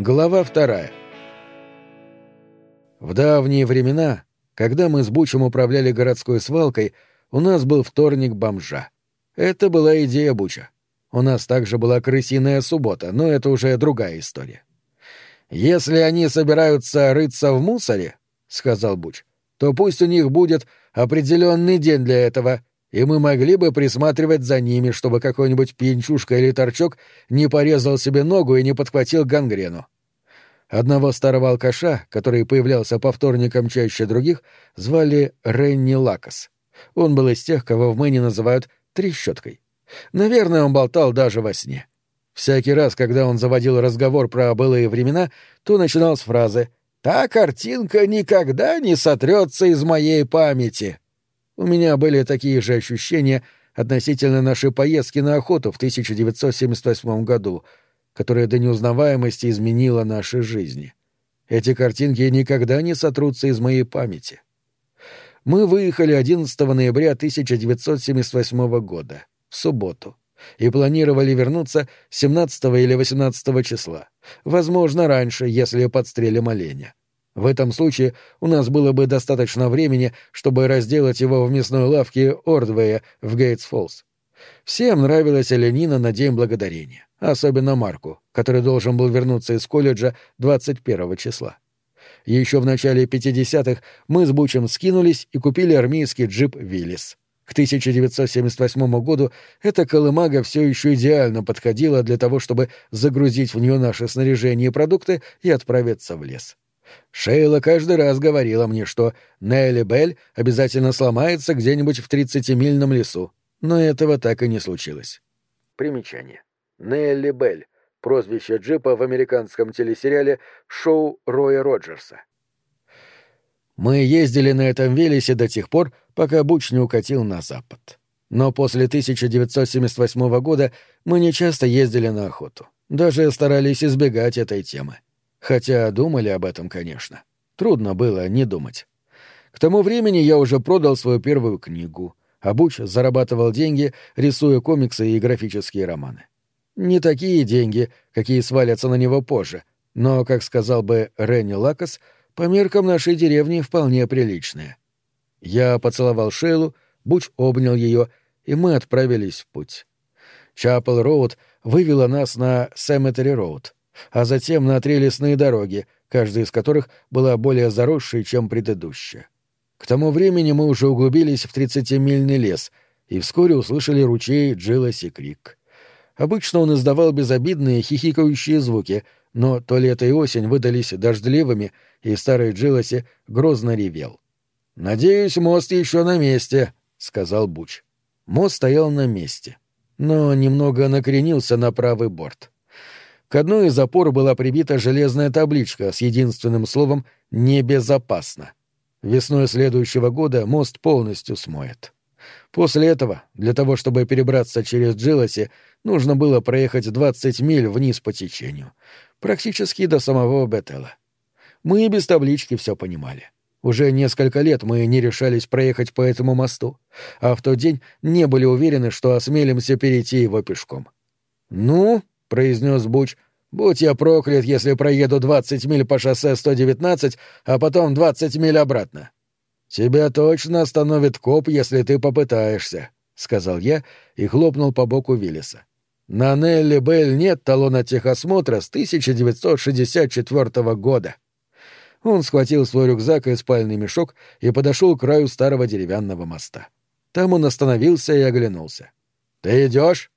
Глава вторая. В давние времена, когда мы с Бучем управляли городской свалкой, у нас был вторник бомжа. Это была идея Буча. У нас также была крысиная суббота, но это уже другая история. «Если они собираются рыться в мусоре, — сказал Буч, — то пусть у них будет определенный день для этого, и мы могли бы присматривать за ними, чтобы какой-нибудь пьянчушка или торчок не порезал себе ногу и не подхватил гангрену. Одного старого алкаша, который появлялся по вторникам чаще других, звали Ренни Лакас. Он был из тех, кого в Мэне называют «трещоткой». Наверное, он болтал даже во сне. Всякий раз, когда он заводил разговор про былые времена, то начинал с фразы «Та картинка никогда не сотрется из моей памяти». У меня были такие же ощущения относительно нашей поездки на охоту в 1978 году, которая до неузнаваемости изменила наши жизни. Эти картинки никогда не сотрутся из моей памяти. Мы выехали 11 ноября 1978 года, в субботу, и планировали вернуться 17 или 18 числа, возможно, раньше, если подстрелим оленя. В этом случае у нас было бы достаточно времени, чтобы разделать его в мясной лавке Ордвея в Гейтс-Фоллс. Всем нравилась оленина на День Благодарения, особенно Марку, который должен был вернуться из колледжа 21 числа. Еще в начале 50-х мы с Бучем скинулись и купили армейский джип «Виллис». К 1978 году эта колымага все еще идеально подходила для того, чтобы загрузить в нее наше снаряжение и продукты и отправиться в лес. Шейла каждый раз говорила мне, что Нелли Белль обязательно сломается где-нибудь в тридцатимильном лесу, но этого так и не случилось. Примечание. Нелли Белль — прозвище джипа в американском телесериале «Шоу Роя Роджерса». Мы ездили на этом велисе до тех пор, пока Буч не укатил на запад. Но после 1978 года мы не часто ездили на охоту. Даже старались избегать этой темы. Хотя думали об этом, конечно. Трудно было не думать. К тому времени я уже продал свою первую книгу, а Буч зарабатывал деньги, рисуя комиксы и графические романы. Не такие деньги, какие свалятся на него позже, но, как сказал бы Ренни Лакас, по меркам нашей деревни вполне приличные. Я поцеловал Шейлу, Буч обнял ее, и мы отправились в путь. Чапел-Роуд вывела нас на Сэмметери-Роуд — а затем на три лесные дороги, каждая из которых была более заросшей, чем предыдущая. К тому времени мы уже углубились в тридцатимильный лес и вскоре услышали ручей Джилоси Крик. Обычно он издавал безобидные хихикающие звуки, но то лето и осень выдались дождливыми, и старый Джилоси грозно ревел. «Надеюсь, мост еще на месте», — сказал Буч. Мост стоял на месте, но немного накренился на правый борт. К одной из опор была прибита железная табличка с единственным словом «небезопасно». Весной следующего года мост полностью смоет. После этого, для того, чтобы перебраться через Джилоси, нужно было проехать 20 миль вниз по течению, практически до самого Бетела. Мы и без таблички все понимали. Уже несколько лет мы не решались проехать по этому мосту, а в тот день не были уверены, что осмелимся перейти его пешком. «Ну», произнес Буч. «Будь я проклят, если проеду двадцать миль по шоссе 119, а потом двадцать миль обратно». «Тебя точно остановит коп, если ты попытаешься», — сказал я и хлопнул по боку Виллиса. «На Нелли Белль нет талона техосмотра с 1964 года». Он схватил свой рюкзак и спальный мешок и подошел к краю старого деревянного моста. Там он остановился и оглянулся. «Ты идешь?»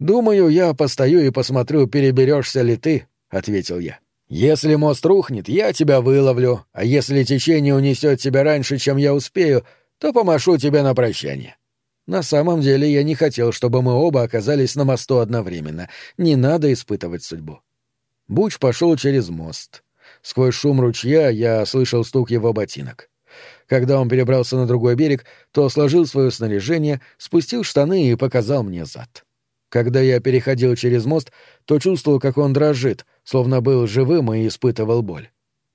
«Думаю, я постою и посмотрю, переберешься ли ты», — ответил я. «Если мост рухнет, я тебя выловлю, а если течение унесет тебя раньше, чем я успею, то помашу тебе на прощание». На самом деле я не хотел, чтобы мы оба оказались на мосту одновременно. Не надо испытывать судьбу. Буч пошел через мост. Сквозь шум ручья я слышал стук его ботинок. Когда он перебрался на другой берег, то сложил свое снаряжение, спустил штаны и показал мне зад. Когда я переходил через мост, то чувствовал, как он дрожит, словно был живым и испытывал боль.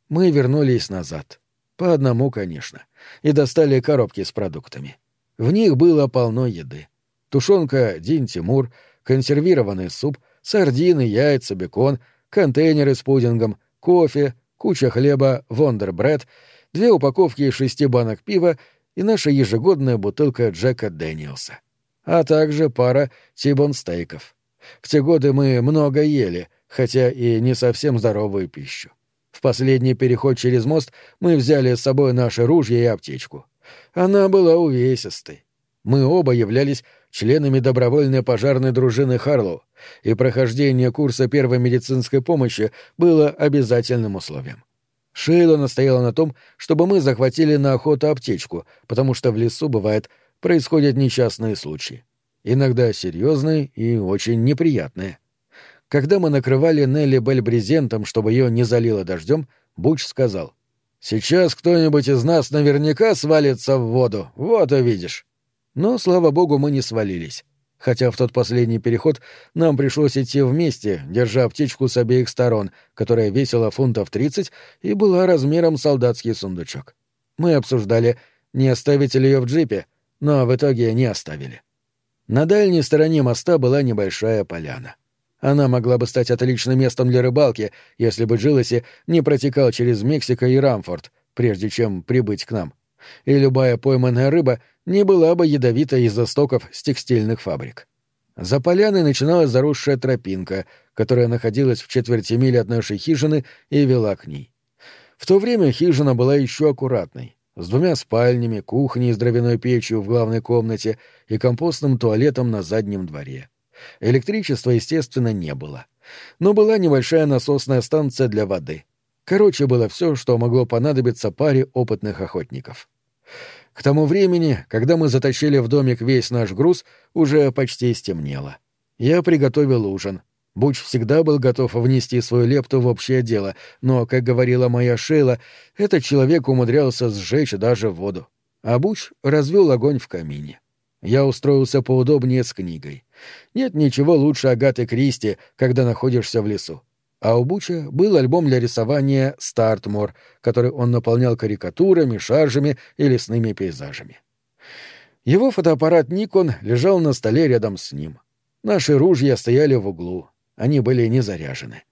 Мы вернулись назад. По одному, конечно. И достали коробки с продуктами. В них было полно еды. Тушенка Дин Тимур, консервированный суп, сардины, яйца, бекон, контейнеры с пудингом, кофе, куча хлеба «Вондербред», две упаковки из шести банок пива и наша ежегодная бутылка Джека Дэниелса. А также пара тибон-стейков. В те годы мы много ели, хотя и не совсем здоровую пищу. В последний переход через мост мы взяли с собой наши ружья и аптечку. Она была увесистой. Мы оба являлись членами добровольной пожарной дружины Харлоу, и прохождение курса первой медицинской помощи было обязательным условием. Шейла настояла на том, чтобы мы захватили на охоту аптечку, потому что в лесу, бывает, происходят несчастные случаи. Иногда серьезные и очень неприятные. Когда мы накрывали Нелли Бель брезентом, чтобы ее не залило дождем, Буч сказал, «Сейчас кто-нибудь из нас наверняка свалится в воду, вот увидишь». Но, слава богу, мы не свалились хотя в тот последний переход нам пришлось идти вместе, держа аптечку с обеих сторон, которая весила фунтов тридцать и была размером солдатский сундучок. Мы обсуждали, не оставить ли ее в джипе, но в итоге не оставили. На дальней стороне моста была небольшая поляна. Она могла бы стать отличным местом для рыбалки, если бы Джилоси не протекал через Мексико и Рамфорд, прежде чем прибыть к нам. И любая пойманная рыба — не была бы ядовита из-за стоков с текстильных фабрик. За поляной начиналась заросшая тропинка, которая находилась в четверти мили от нашей хижины и вела к ней. В то время хижина была еще аккуратной, с двумя спальнями, кухней с дровяной печью в главной комнате и компостным туалетом на заднем дворе. Электричества, естественно, не было. Но была небольшая насосная станция для воды. Короче, было все, что могло понадобиться паре опытных охотников. К тому времени, когда мы затащили в домик весь наш груз, уже почти стемнело. Я приготовил ужин. Буч всегда был готов внести свою лепту в общее дело, но, как говорила моя Шейла, этот человек умудрялся сжечь даже воду. А Буч развел огонь в камине. Я устроился поудобнее с книгой. Нет ничего лучше Агаты Кристи, когда находишься в лесу а у Буча был альбом для рисования «Стартмор», который он наполнял карикатурами, шаржами и лесными пейзажами. Его фотоаппарат Никон лежал на столе рядом с ним. Наши ружья стояли в углу, они были не заряжены.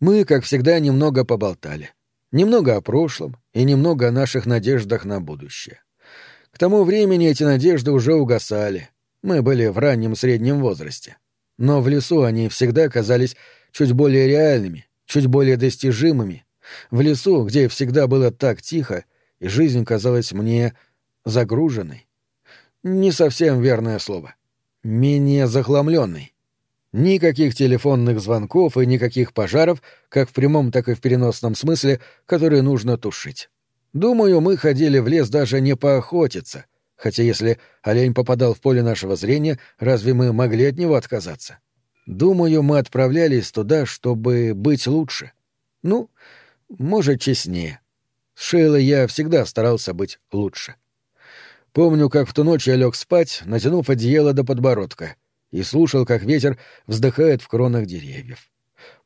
Мы, как всегда, немного поболтали. Немного о прошлом и немного о наших надеждах на будущее. К тому времени эти надежды уже угасали. Мы были в раннем среднем возрасте. Но в лесу они всегда казались чуть более реальными, чуть более достижимыми. В лесу, где всегда было так тихо, и жизнь казалась мне загруженной. Не совсем верное слово. Менее захламленной. Никаких телефонных звонков и никаких пожаров, как в прямом, так и в переносном смысле, которые нужно тушить. Думаю, мы ходили в лес даже не поохотиться, хотя если олень попадал в поле нашего зрения, разве мы могли от него отказаться? Думаю, мы отправлялись туда, чтобы быть лучше. Ну, может, честнее. С Шейлой я всегда старался быть лучше. Помню, как в ту ночь я лег спать, натянув одеяло до подбородка, и слушал, как ветер вздыхает в кронах деревьев.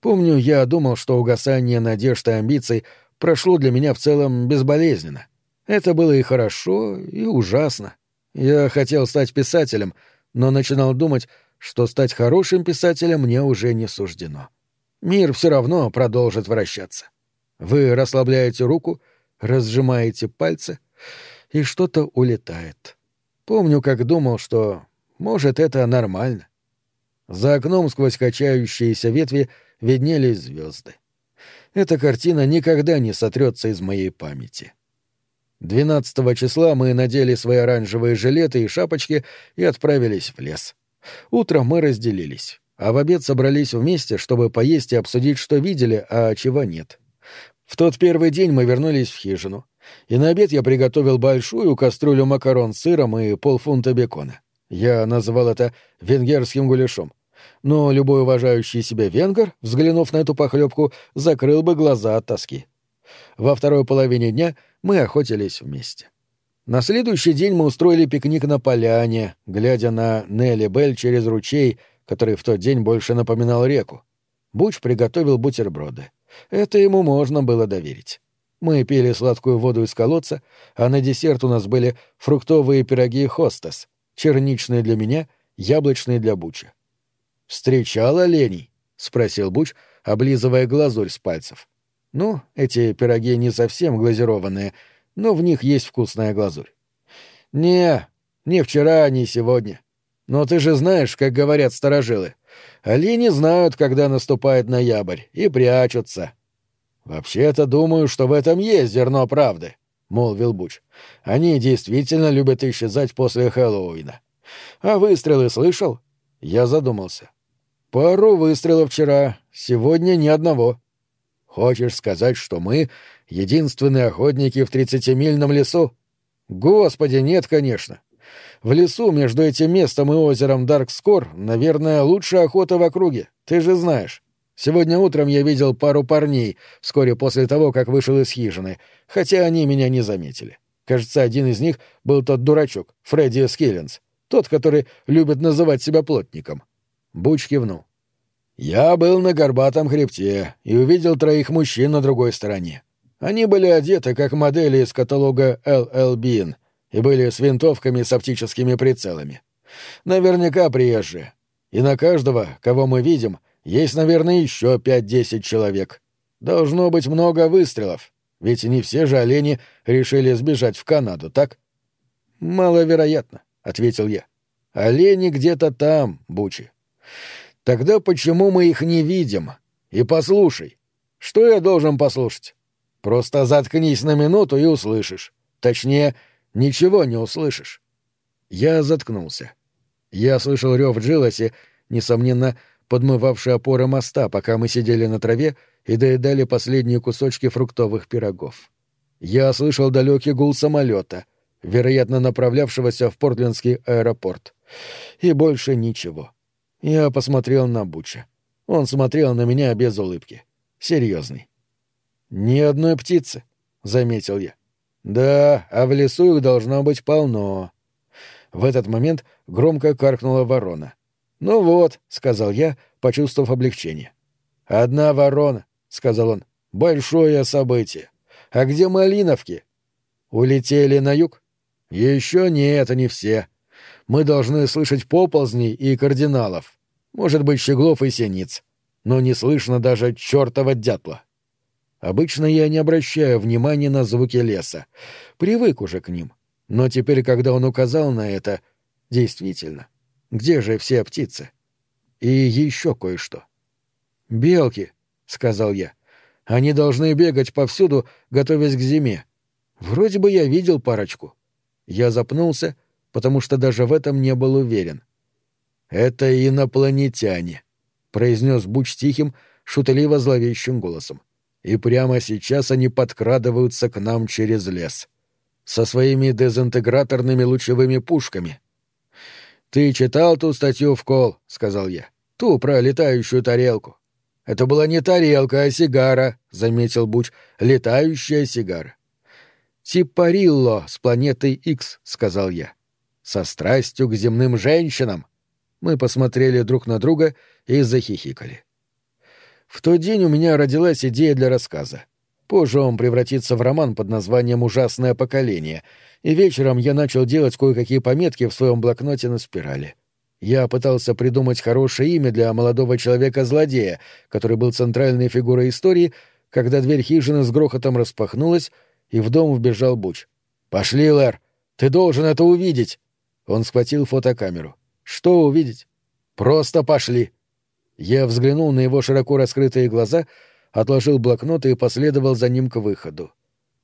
Помню, я думал, что угасание надежд и амбиций прошло для меня в целом безболезненно. Это было и хорошо, и ужасно. Я хотел стать писателем, но начинал думать, что стать хорошим писателем мне уже не суждено. Мир все равно продолжит вращаться. Вы расслабляете руку, разжимаете пальцы, и что-то улетает. Помню, как думал, что, может, это нормально. За окном сквозь качающиеся ветви виднелись звезды. Эта картина никогда не сотрется из моей памяти. 12 числа мы надели свои оранжевые жилеты и шапочки и отправились в лес. Утром мы разделились, а в обед собрались вместе, чтобы поесть и обсудить, что видели, а чего нет. В тот первый день мы вернулись в хижину, и на обед я приготовил большую кастрюлю макарон с сыром и полфунта бекона. Я называл это венгерским гуляшом. Но любой уважающий себя венгер, взглянув на эту похлебку, закрыл бы глаза от тоски. Во второй половине дня мы охотились вместе. На следующий день мы устроили пикник на поляне, глядя на Нелли Белль через ручей, который в тот день больше напоминал реку. Буч приготовил бутерброды. Это ему можно было доверить. Мы пили сладкую воду из колодца, а на десерт у нас были фруктовые пироги «Хостес», черничные для меня, яблочные для Буча. «Встречал оленей?» — спросил Буч, облизывая глазурь с пальцев. Ну, эти пироги не совсем глазированные, но в них есть вкусная глазурь. Не, не вчера, не сегодня. Но ты же знаешь, как говорят старожилы. Олени знают, когда наступает ноябрь, и прячутся. Вообще-то думаю, что в этом есть зерно правды, молвил Буч. Они действительно любят исчезать после Хэллоуина. А выстрелы слышал? Я задумался. Пару выстрелов вчера, сегодня ни одного. Хочешь сказать, что мы единственные охотники в тридцатимильном лесу? Господи, нет, конечно. В лесу между этим местом и озером Даркскор, наверное, лучшая охота в округе, ты же знаешь. Сегодня утром я видел пару парней, вскоре после того, как вышел из хижины, хотя они меня не заметили. Кажется, один из них был тот дурачок, Фредди Скиллинс, тот, который любит называть себя плотником. Буч кивнул. «Я был на горбатом хребте и увидел троих мужчин на другой стороне. Они были одеты, как модели из каталога LL Bean, и были с винтовками с оптическими прицелами. Наверняка приезжие. И на каждого, кого мы видим, есть, наверное, еще пять-десять человек. Должно быть много выстрелов, ведь не все же олени решили сбежать в Канаду, так? Маловероятно, ответил я. Олени где-то там, Бучи. Тогда почему мы их не видим? И послушай. Что я должен послушать? Просто заткнись на минуту и услышишь. Точнее, Ничего не услышишь. Я заткнулся. Я слышал рев Джилоси, несомненно, подмывавший опоры моста, пока мы сидели на траве и доедали последние кусочки фруктовых пирогов. Я слышал далекий гул самолета, вероятно, направлявшегося в Портлендский аэропорт. И больше ничего. Я посмотрел на Буча. Он смотрел на меня без улыбки. Серьезный. «Ни одной птицы», — заметил я. Да, а в лесу их должно быть полно. В этот момент громко каркнула ворона. «Ну вот», — сказал я, почувствовав облегчение. «Одна ворона», — сказал он. «Большое событие. А где малиновки?» «Улетели на юг?» «Еще нет, не все. Мы должны слышать поползней и кардиналов. Может быть, щеглов и синиц. Но не слышно даже чертова дятла». Обычно я не обращаю внимания на звуки леса. Привык уже к ним. Но теперь, когда он указал на это, действительно, где же все птицы? И еще кое-что. «Белки», — сказал я. «Они должны бегать повсюду, готовясь к зиме. Вроде бы я видел парочку». Я запнулся, потому что даже в этом не был уверен. «Это инопланетяне», — произнес Буч тихим, шутливо зловещим голосом и прямо сейчас они подкрадываются к нам через лес. Со своими дезинтеграторными лучевыми пушками. «Ты читал ту статью в Кол?» — сказал я. «Ту про летающую тарелку». «Это была не тарелка, а сигара», — заметил Буч. «Летающая сигара». «Типарилло с планеты X», — сказал я. «Со страстью к земным женщинам». Мы посмотрели друг на друга и захихикали. В тот день у меня родилась идея для рассказа. Позже он превратится в роман под названием «Ужасное поколение», и вечером я начал делать кое-какие пометки в своем блокноте на спирали. Я пытался придумать хорошее имя для молодого человека-злодея, который был центральной фигурой истории, когда дверь хижины с грохотом распахнулась, и в дом вбежал Буч. «Пошли, Лэр! Ты должен это увидеть!» Он схватил фотокамеру. «Что увидеть?» «Просто пошли!» Я взглянул на его широко раскрытые глаза, отложил блокнот и последовал за ним к выходу.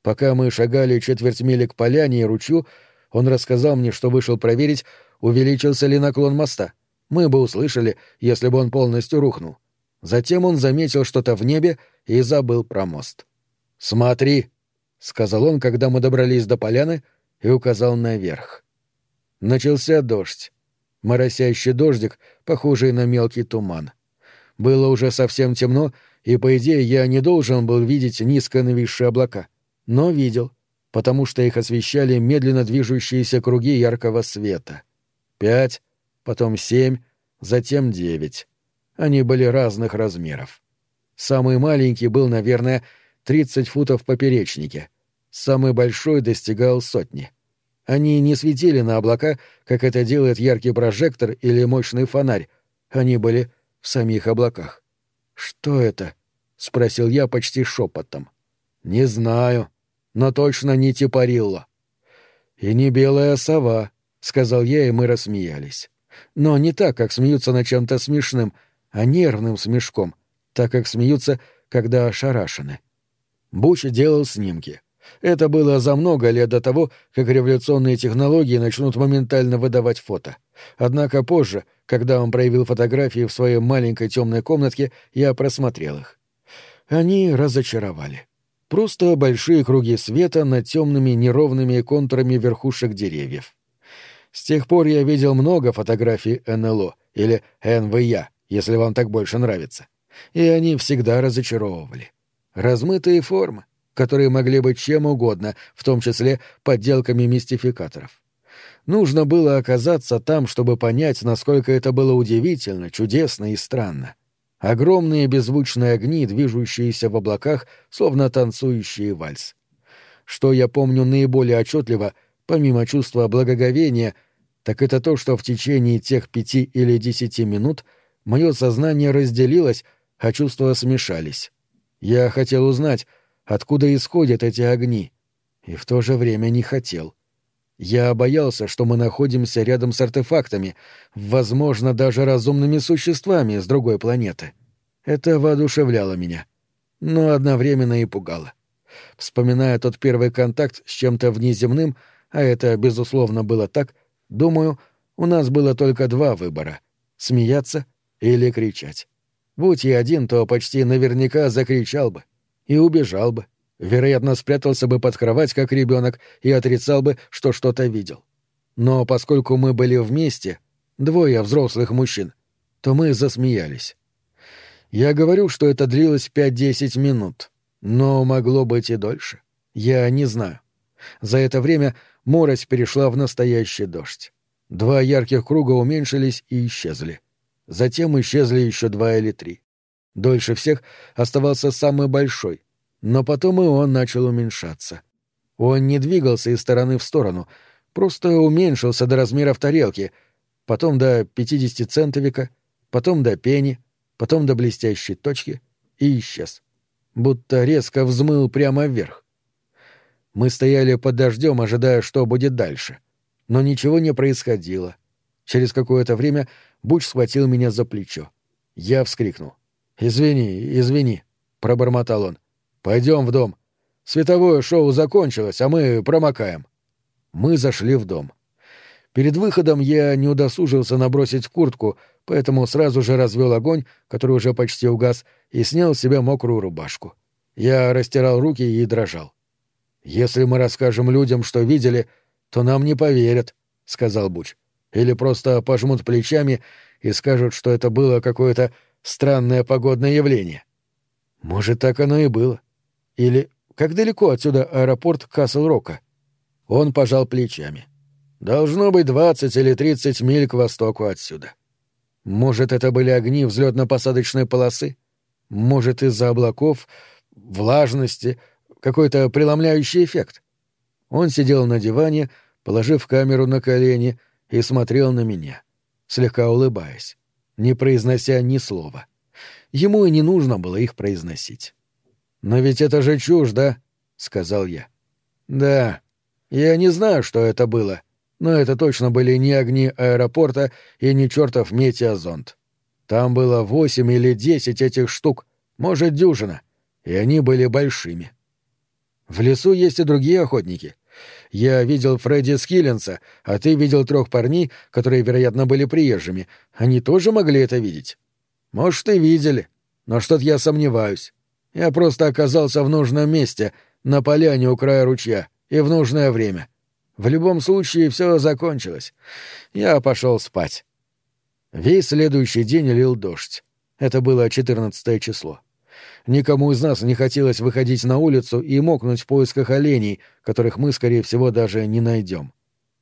Пока мы шагали четверть мили к поляне и ручью, он рассказал мне, что вышел проверить, увеличился ли наклон моста. Мы бы услышали, если бы он полностью рухнул. Затем он заметил что-то в небе и забыл про мост. «Смотри», — сказал он, когда мы добрались до поляны, и указал наверх. Начался дождь. Моросящий дождик, похожий на мелкий туман. Было уже совсем темно, и, по идее, я не должен был видеть низко нависшие облака. Но видел, потому что их освещали медленно движущиеся круги яркого света. Пять, потом семь, затем девять. Они были разных размеров. Самый маленький был, наверное, тридцать футов в поперечнике. Самый большой достигал сотни. Они не светили на облака, как это делает яркий прожектор или мощный фонарь. Они были в самих облаках. «Что это?» — спросил я почти шепотом. «Не знаю, но точно не типарилла». «И не белая сова», — сказал я, и мы рассмеялись. Но не так, как смеются над чем-то смешным, а нервным смешком, так как смеются, когда ошарашены. Буч делал снимки. Это было за много лет до того, как революционные технологии начнут моментально выдавать фото. Однако позже, когда он проявил фотографии в своей маленькой темной комнатке, я просмотрел их. Они разочаровали. Просто большие круги света над темными неровными контурами верхушек деревьев. С тех пор я видел много фотографий НЛО или НВЯ, если вам так больше нравится. И они всегда разочаровывали. Размытые формы, которые могли быть чем угодно, в том числе подделками мистификаторов. Нужно было оказаться там, чтобы понять, насколько это было удивительно, чудесно и странно. Огромные беззвучные огни, движущиеся в облаках, словно танцующие вальс. Что я помню наиболее отчетливо, помимо чувства благоговения, так это то, что в течение тех пяти или десяти минут мое сознание разделилось, а чувства смешались. Я хотел узнать, откуда исходят эти огни, и в то же время не хотел. Я боялся, что мы находимся рядом с артефактами, возможно, даже разумными существами с другой планеты. Это воодушевляло меня, но одновременно и пугало. Вспоминая тот первый контакт с чем-то внеземным, а это, безусловно, было так, думаю, у нас было только два выбора — смеяться или кричать. Будь я один, то почти наверняка закричал бы и убежал бы. Вероятно, спрятался бы под кровать, как ребенок, и отрицал бы, что что-то видел. Но поскольку мы были вместе, двое взрослых мужчин, то мы засмеялись. Я говорю, что это длилось пять-десять минут, но могло быть и дольше. Я не знаю. За это время морось перешла в настоящий дождь. Два ярких круга уменьшились и исчезли. Затем исчезли еще два или три. Дольше всех оставался самый большой, но потом и он начал уменьшаться. Он не двигался из стороны в сторону, просто уменьшился до размеров тарелки, потом до 50 центовика, потом до пени, потом до блестящей точки и исчез. Будто резко взмыл прямо вверх. Мы стояли под дождем, ожидая, что будет дальше. Но ничего не происходило. Через какое-то время Буч схватил меня за плечо. Я вскрикнул. «Извини, извини», — пробормотал он. «Пойдем в дом. Световое шоу закончилось, а мы промокаем». Мы зашли в дом. Перед выходом я не удосужился набросить куртку, поэтому сразу же развел огонь, который уже почти угас, и снял с себя мокрую рубашку. Я растирал руки и дрожал. «Если мы расскажем людям, что видели, то нам не поверят», — сказал Буч. «Или просто пожмут плечами и скажут, что это было какое-то странное погодное явление. Может, так оно и было. Или как далеко отсюда аэропорт Касл-Рока? Он пожал плечами. Должно быть двадцать или тридцать миль к востоку отсюда. Может, это были огни взлетно-посадочной полосы? Может, из-за облаков, влажности, какой-то преломляющий эффект? Он сидел на диване, положив камеру на колени, и смотрел на меня, слегка улыбаясь не произнося ни слова. Ему и не нужно было их произносить. «Но ведь это же чушь, да?» — сказал я. «Да. Я не знаю, что это было, но это точно были не огни аэропорта и не чертов метеозонд. Там было восемь или десять этих штук, может, дюжина, и они были большими. В лесу есть и другие охотники. Я видел Фредди Скиллинса, а ты видел трех парней, которые, вероятно, были приезжими. Они тоже могли это видеть? Может, и видели, но что-то я сомневаюсь. Я просто оказался в нужном месте, на поляне у края ручья, и в нужное время. В любом случае все закончилось. Я пошел спать. Весь следующий день лил дождь. Это было четырнадцатое число. Никому из нас не хотелось выходить на улицу и мокнуть в поисках оленей, которых мы, скорее всего, даже не найдем.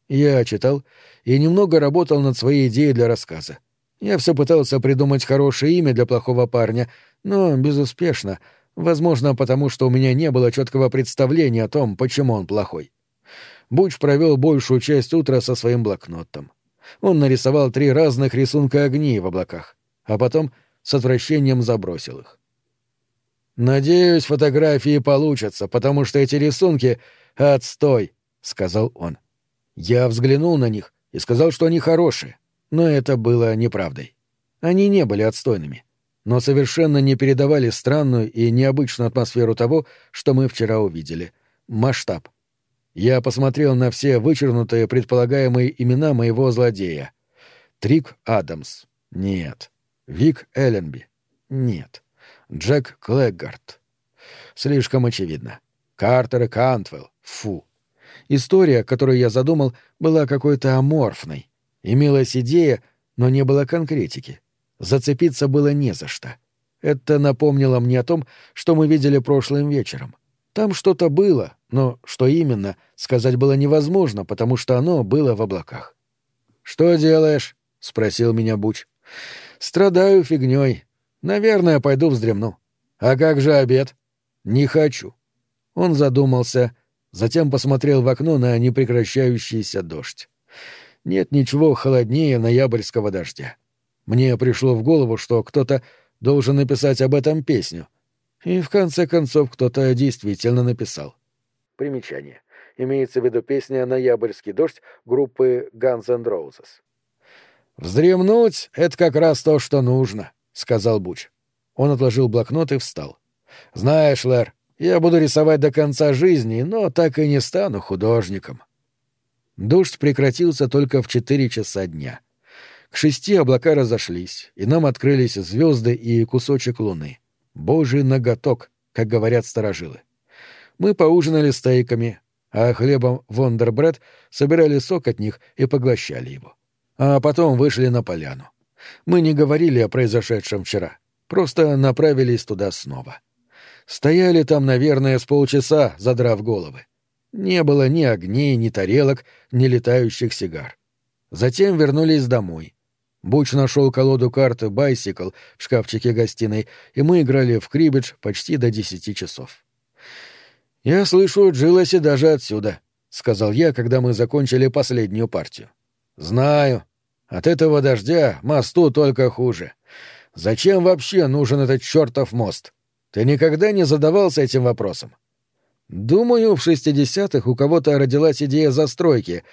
Я читал и немного работал над своей идеей для рассказа. Я все пытался придумать хорошее имя для плохого парня, но безуспешно, возможно, потому что у меня не было четкого представления о том, почему он плохой. Буч провел большую часть утра со своим блокнотом. Он нарисовал три разных рисунка огней в облаках, а потом с отвращением забросил их. «Надеюсь, фотографии получатся, потому что эти рисунки — отстой», — сказал он. Я взглянул на них и сказал, что они хорошие, но это было неправдой. Они не были отстойными, но совершенно не передавали странную и необычную атмосферу того, что мы вчера увидели. Масштаб. Я посмотрел на все вычеркнутые предполагаемые имена моего злодея. Трик Адамс. Нет. Вик Элленби. Нет. Джек Клэггард. Слишком очевидно. Картер и Кантвелл. Фу. История, которую я задумал, была какой-то аморфной. Имелась идея, но не было конкретики. Зацепиться было не за что. Это напомнило мне о том, что мы видели прошлым вечером. Там что-то было, но что именно, сказать было невозможно, потому что оно было в облаках. «Что делаешь?» — спросил меня Буч. «Страдаю фигней. Наверное, пойду вздремну. А как же обед? Не хочу. Он задумался, затем посмотрел в окно на непрекращающийся дождь. Нет ничего холоднее ноябрьского дождя. Мне пришло в голову, что кто-то должен написать об этом песню. И в конце концов кто-то действительно написал. Примечание. Имеется в виду песня «Ноябрьский дождь» группы Guns N' Roses. «Вздремнуть — это как раз то, что нужно», — сказал Буч. Он отложил блокнот и встал. «Знаешь, Лэр, я буду рисовать до конца жизни, но так и не стану художником». Дождь прекратился только в четыре часа дня. К шести облака разошлись, и нам открылись звезды и кусочек луны. Божий ноготок, как говорят старожилы. Мы поужинали стейками, а хлебом Вондербред собирали сок от них и поглощали его. А потом вышли на поляну. Мы не говорили о произошедшем вчера, просто направились туда снова. Стояли там, наверное, с полчаса, задрав головы. Не было ни огней, ни тарелок, ни летающих сигар. Затем вернулись домой. Буч нашел колоду карты «Байсикл» в шкафчике гостиной, и мы играли в крибидж почти до десяти часов. «Я слышу Джилоси даже отсюда», — сказал я, когда мы закончили последнюю партию. «Знаю», от этого дождя мосту только хуже. Зачем вообще нужен этот чертов мост? Ты никогда не задавался этим вопросом? Думаю, в шестидесятых у кого-то родилась идея застройки,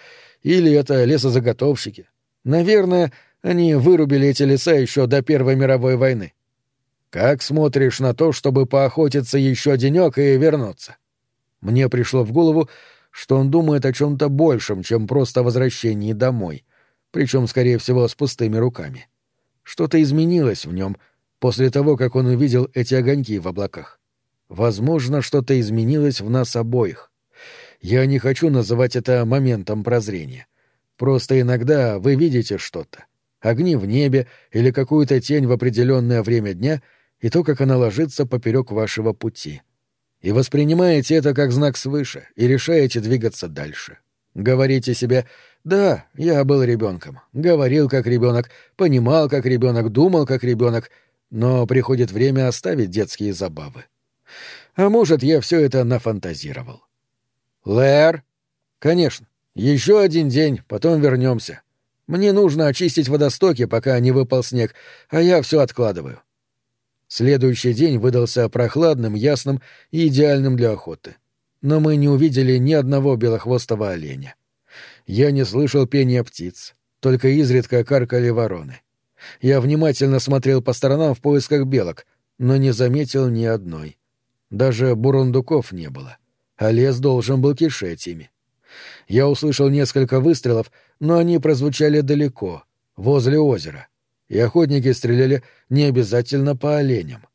или это лесозаготовщики. Наверное, они вырубили эти леса еще до Первой мировой войны. Как смотришь на то, чтобы поохотиться еще денек и вернуться? Мне пришло в голову, что он думает о чем-то большем, чем просто о возвращении домой — причем, скорее всего, с пустыми руками. Что-то изменилось в нем после того, как он увидел эти огоньки в облаках. Возможно, что-то изменилось в нас обоих. Я не хочу называть это моментом прозрения. Просто иногда вы видите что-то. Огни в небе или какую-то тень в определенное время дня и то, как она ложится поперек вашего пути. И воспринимаете это как знак свыше и решаете двигаться дальше. Говорите себе да, я был ребенком, говорил как ребенок, понимал как ребенок, думал как ребенок, но приходит время оставить детские забавы. А может, я все это нафантазировал. Лэр? Конечно. Еще один день, потом вернемся. Мне нужно очистить водостоки, пока не выпал снег, а я все откладываю. Следующий день выдался прохладным, ясным и идеальным для охоты. Но мы не увидели ни одного белохвостого оленя. Я не слышал пения птиц, только изредка каркали вороны. Я внимательно смотрел по сторонам в поисках белок, но не заметил ни одной. Даже бурундуков не было, а лес должен был кишеть ими. Я услышал несколько выстрелов, но они прозвучали далеко, возле озера, и охотники стреляли не обязательно по оленям.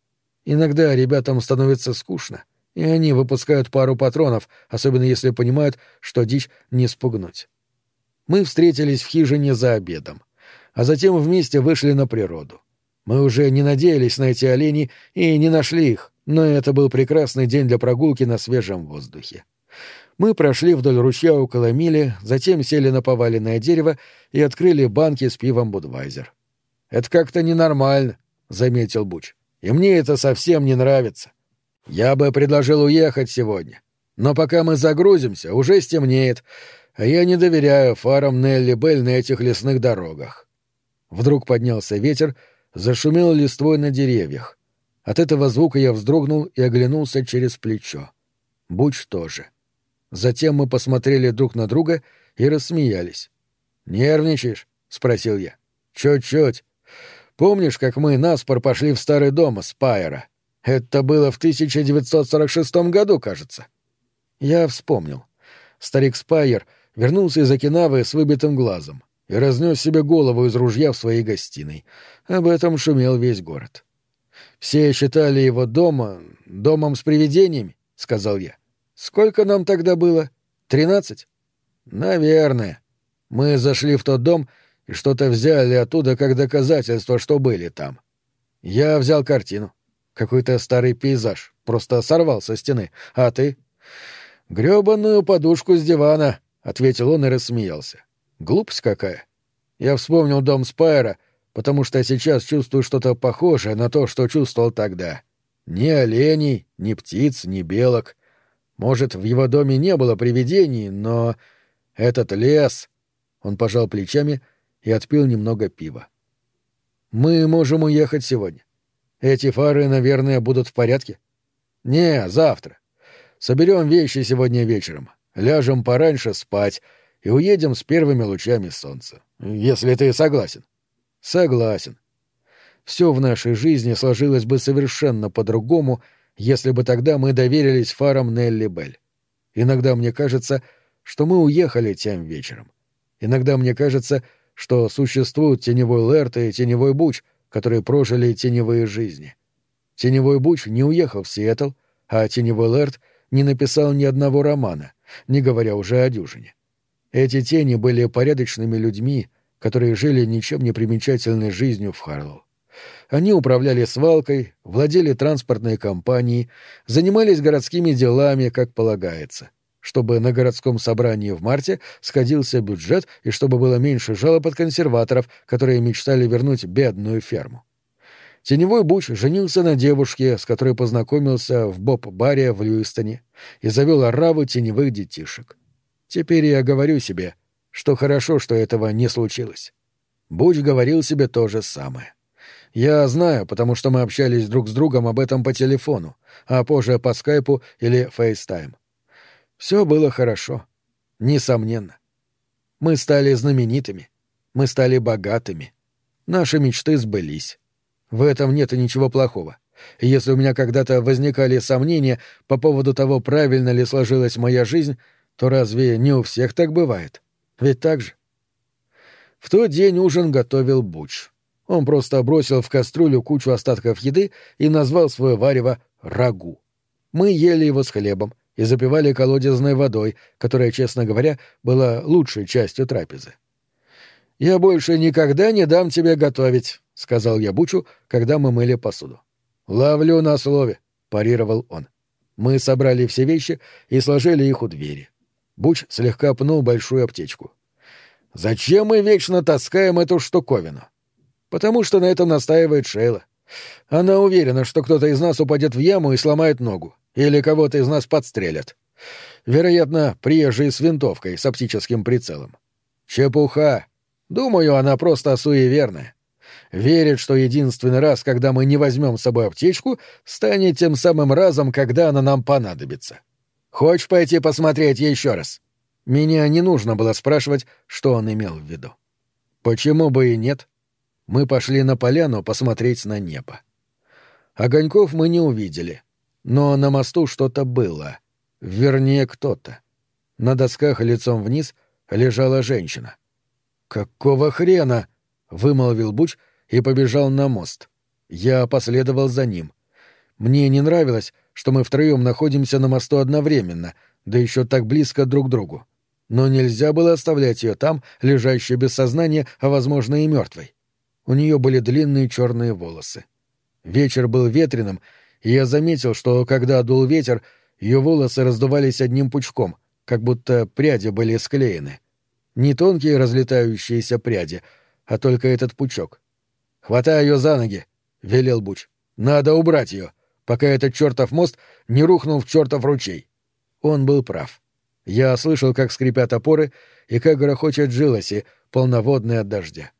Иногда ребятам становится скучно, и они выпускают пару патронов, особенно если понимают, что дичь не спугнуть. Мы встретились в хижине за обедом, а затем вместе вышли на природу. Мы уже не надеялись найти оленей и не нашли их, но это был прекрасный день для прогулки на свежем воздухе. Мы прошли вдоль ручья около мили, затем сели на поваленное дерево и открыли банки с пивом «Будвайзер». «Это как-то ненормально», — заметил Буч. «И мне это совсем не нравится. Я бы предложил уехать сегодня. Но пока мы загрузимся, уже стемнеет, а я не доверяю фарам Нелли Белль на этих лесных дорогах. Вдруг поднялся ветер, зашумел листвой на деревьях. От этого звука я вздрогнул и оглянулся через плечо. Буч тоже. Затем мы посмотрели друг на друга и рассмеялись. «Нервничаешь?» — спросил я. «Чуть-чуть. Помнишь, как мы наспор пошли в старый дом Спайера? Это было в 1946 году, кажется». Я вспомнил. Старик Спайер вернулся из Окинавы с выбитым глазом и разнес себе голову из ружья в своей гостиной. Об этом шумел весь город. «Все считали его дома... домом с привидениями», — сказал я. «Сколько нам тогда было? Тринадцать?» «Наверное. Мы зашли в тот дом и что-то взяли оттуда как доказательство, что были там. Я взял картину. Какой-то старый пейзаж. Просто сорвал со стены. А ты?» «Грёбаную подушку с дивана», — ответил он и рассмеялся. Глупость какая. Я вспомнил дом Спайра, потому что сейчас чувствую что-то похожее на то, что чувствовал тогда. Ни оленей, ни птиц, ни белок. Может, в его доме не было привидений, но этот лес... Он пожал плечами и отпил немного пива. «Мы можем уехать сегодня. Эти фары, наверное, будут в порядке?» «Не, завтра. Соберем вещи сегодня вечером, ляжем пораньше спать и уедем с первыми лучами солнца. Если ты согласен. Согласен. Все в нашей жизни сложилось бы совершенно по-другому, если бы тогда мы доверились фарам Нелли Белль. Иногда мне кажется, что мы уехали тем вечером. Иногда мне кажется, что существуют теневой Лерт и теневой Буч, которые прожили теневые жизни. Теневой Буч не уехал в Сиэтл, а теневой Лерт не написал ни одного романа, не говоря уже о дюжине. Эти тени были порядочными людьми, которые жили ничем не примечательной жизнью в Харлоу. Они управляли свалкой, владели транспортной компанией, занимались городскими делами, как полагается, чтобы на городском собрании в марте сходился бюджет и чтобы было меньше жалоб от консерваторов, которые мечтали вернуть бедную ферму. Теневой Буч женился на девушке, с которой познакомился в Боб-баре в Льюистоне, и завел ораву теневых детишек. Теперь я говорю себе, что хорошо, что этого не случилось. Буч говорил себе то же самое. Я знаю, потому что мы общались друг с другом об этом по телефону, а позже по скайпу или FaceTime. Все было хорошо. Несомненно. Мы стали знаменитыми. Мы стали богатыми. Наши мечты сбылись. В этом нет ничего плохого. Если у меня когда-то возникали сомнения по поводу того, правильно ли сложилась моя жизнь, то разве не у всех так бывает? Ведь так же? В тот день ужин готовил Буч. Он просто бросил в кастрюлю кучу остатков еды и назвал свое варево «рагу». Мы ели его с хлебом и запивали колодезной водой, которая, честно говоря, была лучшей частью трапезы. «Я больше никогда не дам тебе готовить», — сказал я Бучу, когда мы мыли посуду. «Ловлю на слове», — парировал он. Мы собрали все вещи и сложили их у двери. Буч слегка пнул большую аптечку. «Зачем мы вечно таскаем эту штуковину?» «Потому что на этом настаивает Шейла. Она уверена, что кто-то из нас упадет в яму и сломает ногу, или кого-то из нас подстрелят. Вероятно, приезжие с винтовкой с оптическим прицелом. Чепуха. Думаю, она просто суеверная. Верит, что единственный раз, когда мы не возьмем с собой аптечку, станет тем самым разом, когда она нам понадобится. Хочешь пойти посмотреть еще раз? Меня не нужно было спрашивать, что он имел в виду. Почему бы и нет? Мы пошли на поляну посмотреть на небо. Огоньков мы не увидели, но на мосту что-то было. Вернее, кто-то. На досках лицом вниз лежала женщина. «Какого хрена?» — вымолвил Буч и побежал на мост. Я последовал за ним. Мне не нравилось, что мы втроем находимся на мосту одновременно, да еще так близко друг к другу. Но нельзя было оставлять ее там, лежащей без сознания, а, возможно, и мертвой. У нее были длинные черные волосы. Вечер был ветреным, и я заметил, что, когда дул ветер, ее волосы раздувались одним пучком, как будто пряди были склеены. Не тонкие разлетающиеся пряди, а только этот пучок. «Хватай ее за ноги!» — велел Буч. «Надо убрать ее!» пока этот чертов мост не рухнул в чертов ручей. Он был прав. Я слышал, как скрипят опоры и как грохочет жилоси, полноводные от дождя.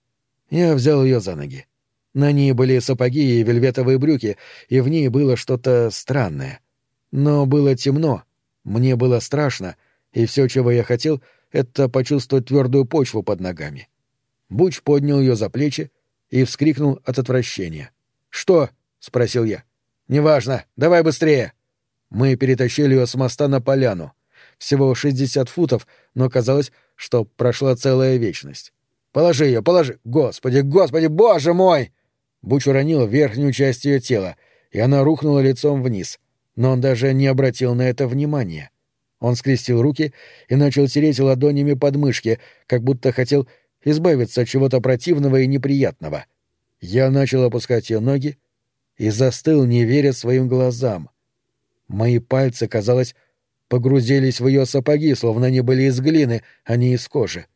Я взял ее за ноги. На ней были сапоги и вельветовые брюки, и в ней было что-то странное. Но было темно, мне было страшно, и все, чего я хотел, это почувствовать твердую почву под ногами. Буч поднял ее за плечи и вскрикнул от отвращения. «Что?» — спросил я. «Неважно, давай быстрее!» Мы перетащили ее с моста на поляну. Всего шестьдесят футов, но казалось, что прошла целая вечность. «Положи ее, положи! Господи, господи, боже мой!» Буч уронил верхнюю часть ее тела, и она рухнула лицом вниз, но он даже не обратил на это внимания. Он скрестил руки и начал тереть ладонями подмышки, как будто хотел избавиться от чего-то противного и неприятного. Я начал опускать ее ноги и застыл, не веря своим глазам. Мои пальцы, казалось, погрузились в ее сапоги, словно они были из глины, а не из кожи.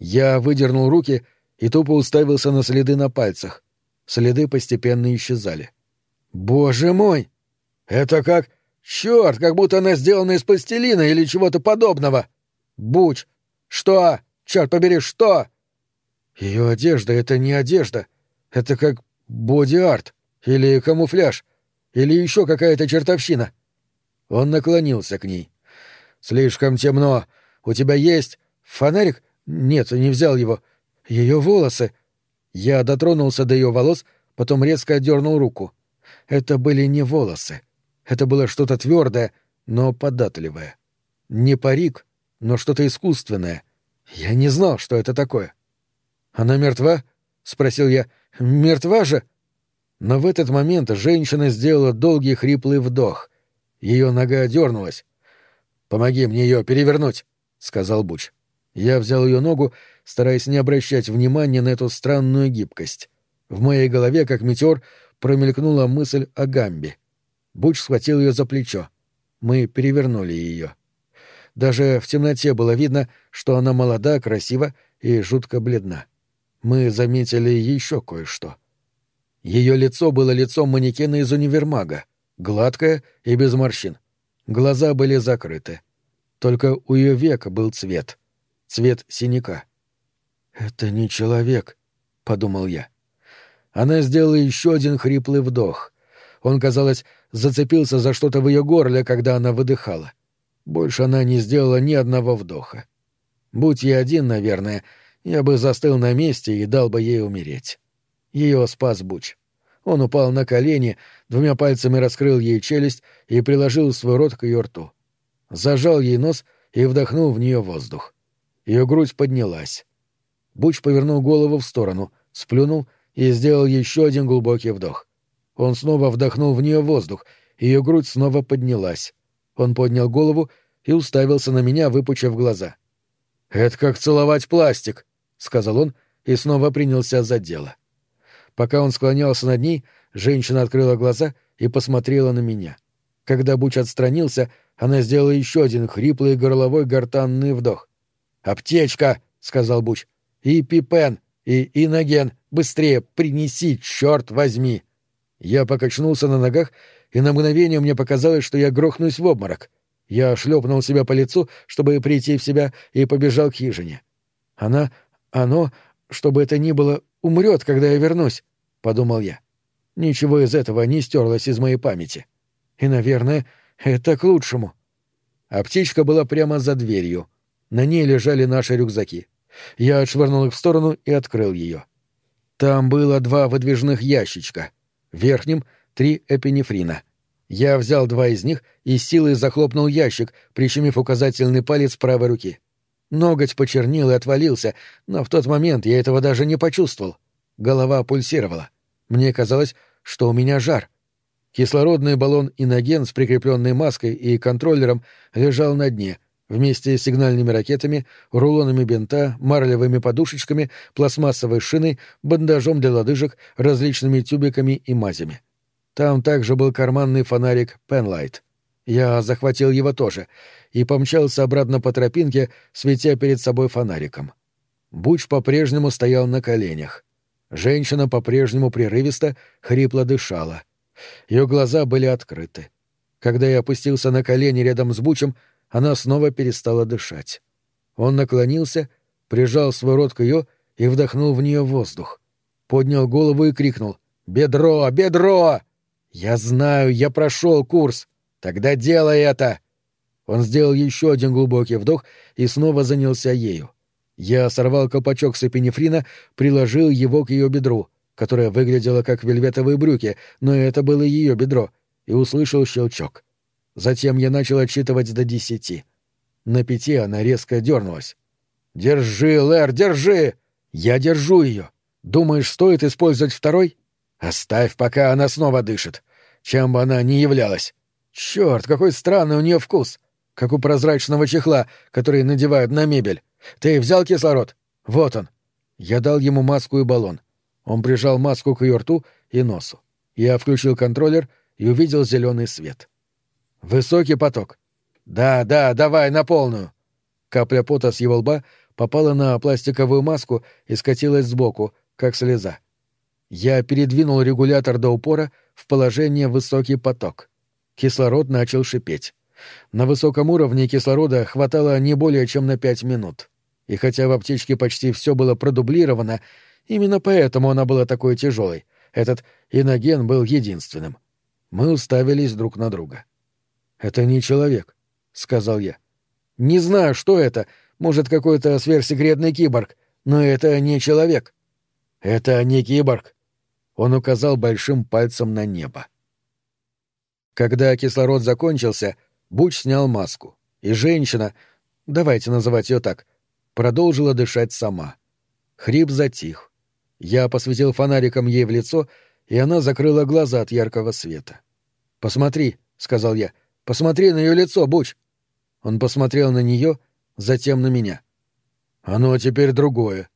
Я выдернул руки и тупо уставился на следы на пальцах. Следы постепенно исчезали. «Боже мой! Это как...» Черт, как будто она сделана из пластилина или чего-то подобного. Буч! Что? Черт побери, что? Ее одежда — это не одежда. Это как боди-арт или камуфляж или еще какая-то чертовщина. Он наклонился к ней. «Слишком темно. У тебя есть фонарик? Нет, не взял его. Ее волосы». Я дотронулся до ее волос, потом резко отдернул руку. Это были не волосы. Это было что-то твердое, но податливое. Не парик, но что-то искусственное. Я не знал, что это такое. «Она мертва?» — спросил я. «Мертва же?» Но в этот момент женщина сделала долгий хриплый вдох. Ее нога дернулась. «Помоги мне ее перевернуть», — сказал Буч. Я взял ее ногу, стараясь не обращать внимания на эту странную гибкость. В моей голове, как метеор, промелькнула мысль о Гамби. Буч схватил ее за плечо. Мы перевернули ее. Даже в темноте было видно, что она молода, красива и жутко бледна. Мы заметили еще кое-что. Ее лицо было лицом манекена из универмага, гладкое и без морщин. Глаза были закрыты. Только у ее века был цвет. Цвет синяка. «Это не человек», — подумал я. Она сделала еще один хриплый вдох. Он, казалось, зацепился за что-то в ее горле, когда она выдыхала. Больше она не сделала ни одного вдоха. Будь я один, наверное, я бы застыл на месте и дал бы ей умереть. Ее спас Буч. Он упал на колени, двумя пальцами раскрыл ей челюсть и приложил свой рот к ее рту. Зажал ей нос и вдохнул в нее воздух. Ее грудь поднялась. Буч повернул голову в сторону, сплюнул и сделал еще один глубокий вдох. Он снова вдохнул в нее воздух, ее грудь снова поднялась. Он поднял голову и уставился на меня, выпучив глаза. «Это как целовать пластик», — сказал он и снова принялся за дело. Пока он склонялся над ней, женщина открыла глаза и посмотрела на меня. Когда Буч отстранился, она сделала еще один хриплый горловой гортанный вдох. «Аптечка!» — сказал Буч. «И пипен, и иноген. Быстрее принеси, черт возьми!» Я покачнулся на ногах, и на мгновение мне показалось, что я грохнусь в обморок. Я шлепнул себя по лицу, чтобы прийти в себя, и побежал к хижине. Она, оно, что бы это ни было, умрет, когда я вернусь, — подумал я. Ничего из этого не стерлось из моей памяти. И, наверное, это к лучшему. Аптечка была прямо за дверью. На ней лежали наши рюкзаки. Я отшвырнул их в сторону и открыл ее. Там было два выдвижных ящичка — в верхнем — три эпинефрина. Я взял два из них и силой захлопнул ящик, прищемив указательный палец правой руки. Ноготь почернил и отвалился, но в тот момент я этого даже не почувствовал. Голова пульсировала. Мне казалось, что у меня жар. Кислородный баллон иноген с прикрепленной маской и контроллером лежал на дне — вместе с сигнальными ракетами, рулонами бинта, марлевыми подушечками, пластмассовой шиной, бандажом для лодыжек, различными тюбиками и мазями. Там также был карманный фонарик Penlight. Я захватил его тоже и помчался обратно по тропинке, светя перед собой фонариком. Буч по-прежнему стоял на коленях. Женщина по-прежнему прерывисто, хрипло дышала. Ее глаза были открыты. Когда я опустился на колени рядом с Бучем, она снова перестала дышать. Он наклонился, прижал свой рот к ее и вдохнул в нее воздух. поднял голову и крикнул. «Бедро! Бедро!» «Я знаю, я прошел курс. Тогда делай это!» Он сделал еще один глубокий вдох и снова занялся ею. Я сорвал колпачок с эпинефрина, приложил его к ее бедру, которое выглядело как вельветовые брюки, но это было ее бедро, и услышал щелчок. Затем я начал отсчитывать до десяти. На пяти она резко дернулась. «Держи, Лэр, держи! Я держу ее. Думаешь, стоит использовать второй? Оставь, пока она снова дышит. Чем бы она ни являлась. Черт, какой странный у нее вкус! Как у прозрачного чехла, который надевают на мебель. Ты взял кислород? Вот он. Я дал ему маску и баллон. Он прижал маску к ее рту и носу. Я включил контроллер и увидел зеленый свет. Высокий поток. Да, да, давай на полную. Капля пота с его лба попала на пластиковую маску и скатилась сбоку, как слеза. Я передвинул регулятор до упора в положение высокий поток. Кислород начал шипеть. На высоком уровне кислорода хватало не более чем на пять минут. И хотя в аптечке почти все было продублировано, именно поэтому она была такой тяжелой. Этот иноген был единственным. Мы уставились друг на друга. «Это не человек», — сказал я. «Не знаю, что это. Может, какой-то сверхсекретный киборг. Но это не человек». «Это не киборг». Он указал большим пальцем на небо. Когда кислород закончился, Буч снял маску, и женщина, давайте называть ее так, продолжила дышать сама. Хрип затих. Я посветил фонариком ей в лицо, и она закрыла глаза от яркого света. «Посмотри», — сказал я, — «посмотри на ее лицо, Буч». Он посмотрел на нее, затем на меня. «Оно теперь другое.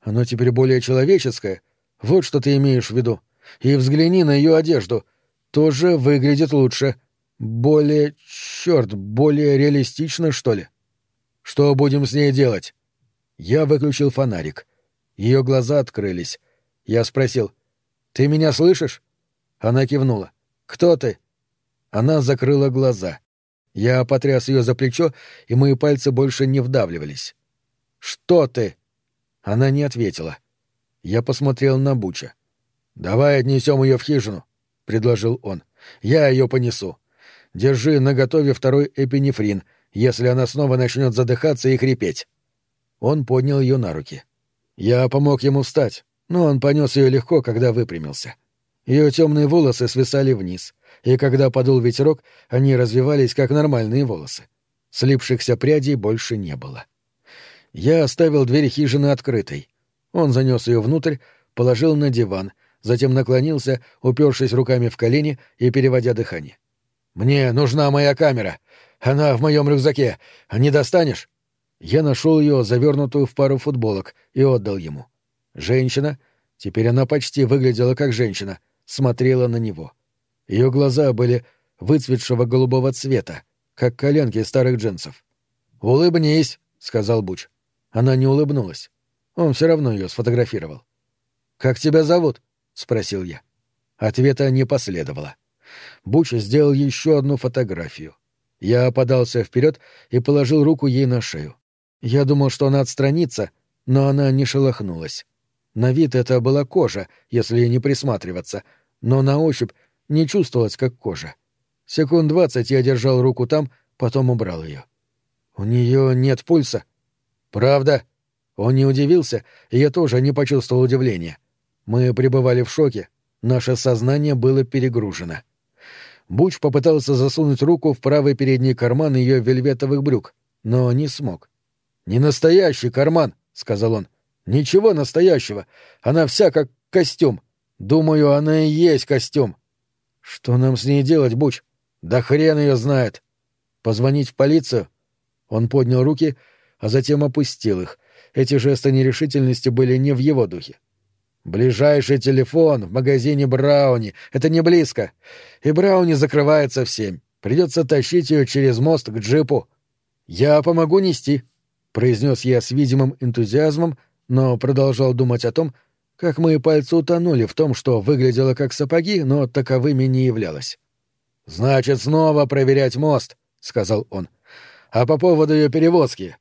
Оно теперь более человеческое. Вот что ты имеешь в виду. И взгляни на ее одежду. Тоже выглядит лучше. Более... черт, более реалистично, что ли?» Что будем с ней делать? Я выключил фонарик. Ее глаза открылись. Я спросил. «Ты меня слышишь?» Она кивнула. «Кто ты?» Она закрыла глаза. Я потряс ее за плечо, и мои пальцы больше не вдавливались. «Что ты?» Она не ответила. Я посмотрел на Буча. «Давай отнесем ее в хижину», — предложил он. «Я ее понесу. Держи наготове второй эпинефрин — если она снова начнет задыхаться и хрипеть. Он поднял ее на руки. Я помог ему встать, но он понес ее легко, когда выпрямился. Ее темные волосы свисали вниз, и когда подул ветерок, они развивались, как нормальные волосы. Слипшихся прядей больше не было. Я оставил дверь хижины открытой. Он занес ее внутрь, положил на диван, затем наклонился, упершись руками в колени и переводя дыхание. «Мне нужна моя камера. Она в моем рюкзаке. Не достанешь?» Я нашел ее, завернутую в пару футболок, и отдал ему. Женщина, теперь она почти выглядела как женщина, смотрела на него. Ее глаза были выцветшего голубого цвета, как коленки старых джинсов. «Улыбнись», — сказал Буч. Она не улыбнулась. Он все равно ее сфотографировал. «Как тебя зовут?» — спросил я. Ответа не последовало. Буч сделал еще одну фотографию. Я подался вперед и положил руку ей на шею. Я думал, что она отстранится, но она не шелохнулась. На вид это была кожа, если не присматриваться, но на ощупь не чувствовалась как кожа. Секунд двадцать я держал руку там, потом убрал ее. У нее нет пульса. Правда? Он не удивился, я тоже не почувствовал удивления. Мы пребывали в шоке, наше сознание было перегружено. Буч попытался засунуть руку в правый передний карман ее вельветовых брюк, но не смог. «Не настоящий карман», — сказал он. «Ничего настоящего. Она вся как костюм. Думаю, она и есть костюм». «Что нам с ней делать, Буч? Да хрен ее знает. Позвонить в полицию?» Он поднял руки, а затем опустил их. Эти жесты нерешительности были не в его духе. Ближайший телефон в магазине Брауни. Это не близко. И Брауни закрывается в семь. Придется тащить ее через мост к джипу. Я помогу нести, произнес я с видимым энтузиазмом, но продолжал думать о том, как мои пальцы утонули в том, что выглядело как сапоги, но таковыми не являлось. Значит, снова проверять мост, сказал он. А по поводу ее перевозки.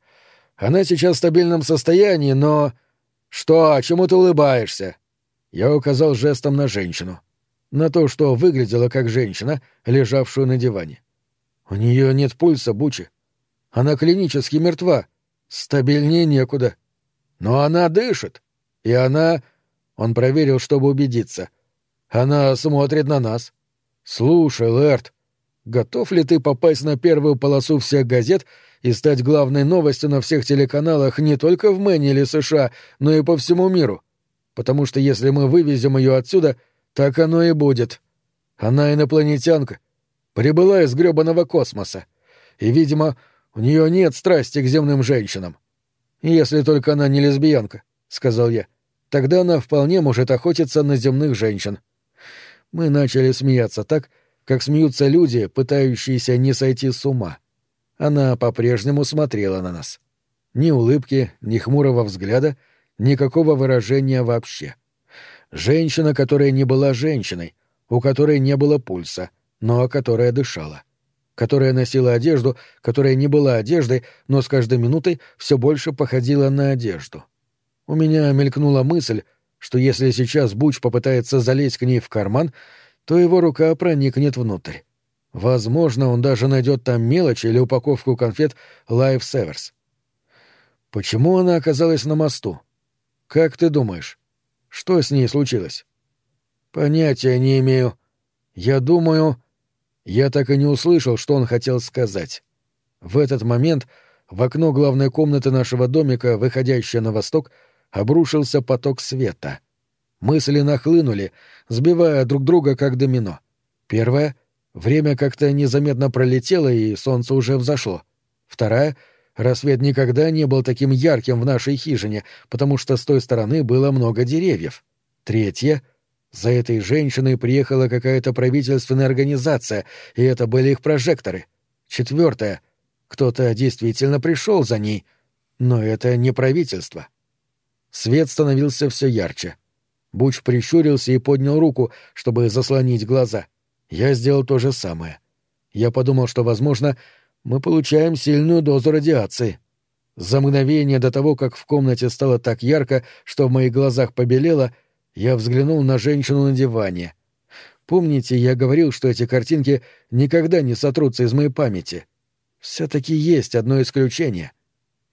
Она сейчас в стабильном состоянии, но что, чему ты улыбаешься? Я указал жестом на женщину. На то, что выглядела как женщина, лежавшую на диване. У нее нет пульса, Бучи. Она клинически мертва. Стабильнее некуда. Но она дышит. И она... Он проверил, чтобы убедиться. Она смотрит на нас. Слушай, Лэрт, готов ли ты попасть на первую полосу всех газет и стать главной новостью на всех телеканалах не только в Мэне или США, но и по всему миру? Потому что если мы вывезем ее отсюда, так оно и будет. Она инопланетянка, прибыла из грёбаного космоса. И, видимо, у нее нет страсти к земным женщинам. Если только она не лесбиянка, — сказал я. Тогда она вполне может охотиться на земных женщин. Мы начали смеяться так, как смеются люди, пытающиеся не сойти с ума. Она по-прежнему смотрела на нас. Ни улыбки, ни хмурого взгляда, никакого выражения вообще. Женщина, которая не была женщиной, у которой не было пульса, но которая дышала. Которая носила одежду, которая не была одеждой, но с каждой минутой все больше походила на одежду. У меня мелькнула мысль, что если сейчас Буч попытается залезть к ней в карман, то его рука проникнет внутрь. Возможно, он даже найдет там мелочь или упаковку конфет Life Severs. Почему она оказалась на мосту? Как ты думаешь, что с ней случилось? Понятия не имею. Я думаю... Я так и не услышал, что он хотел сказать. В этот момент в окно главной комнаты нашего домика, выходящее на восток, обрушился поток света. Мысли нахлынули, сбивая друг друга как домино. Первое — время как-то незаметно пролетело, и солнце уже взошло. Вторая — рассвет никогда не был таким ярким в нашей хижине, потому что с той стороны было много деревьев. Третье — за этой женщиной приехала какая-то правительственная организация, и это были их прожекторы. Четвертое. Кто-то действительно пришел за ней. Но это не правительство. Свет становился все ярче. Буч прищурился и поднял руку, чтобы заслонить глаза. Я сделал то же самое. Я подумал, что, возможно, мы получаем сильную дозу радиации. За мгновение до того, как в комнате стало так ярко, что в моих глазах побелело, — я взглянул на женщину на диване. Помните, я говорил, что эти картинки никогда не сотрутся из моей памяти? Все-таки есть одно исключение.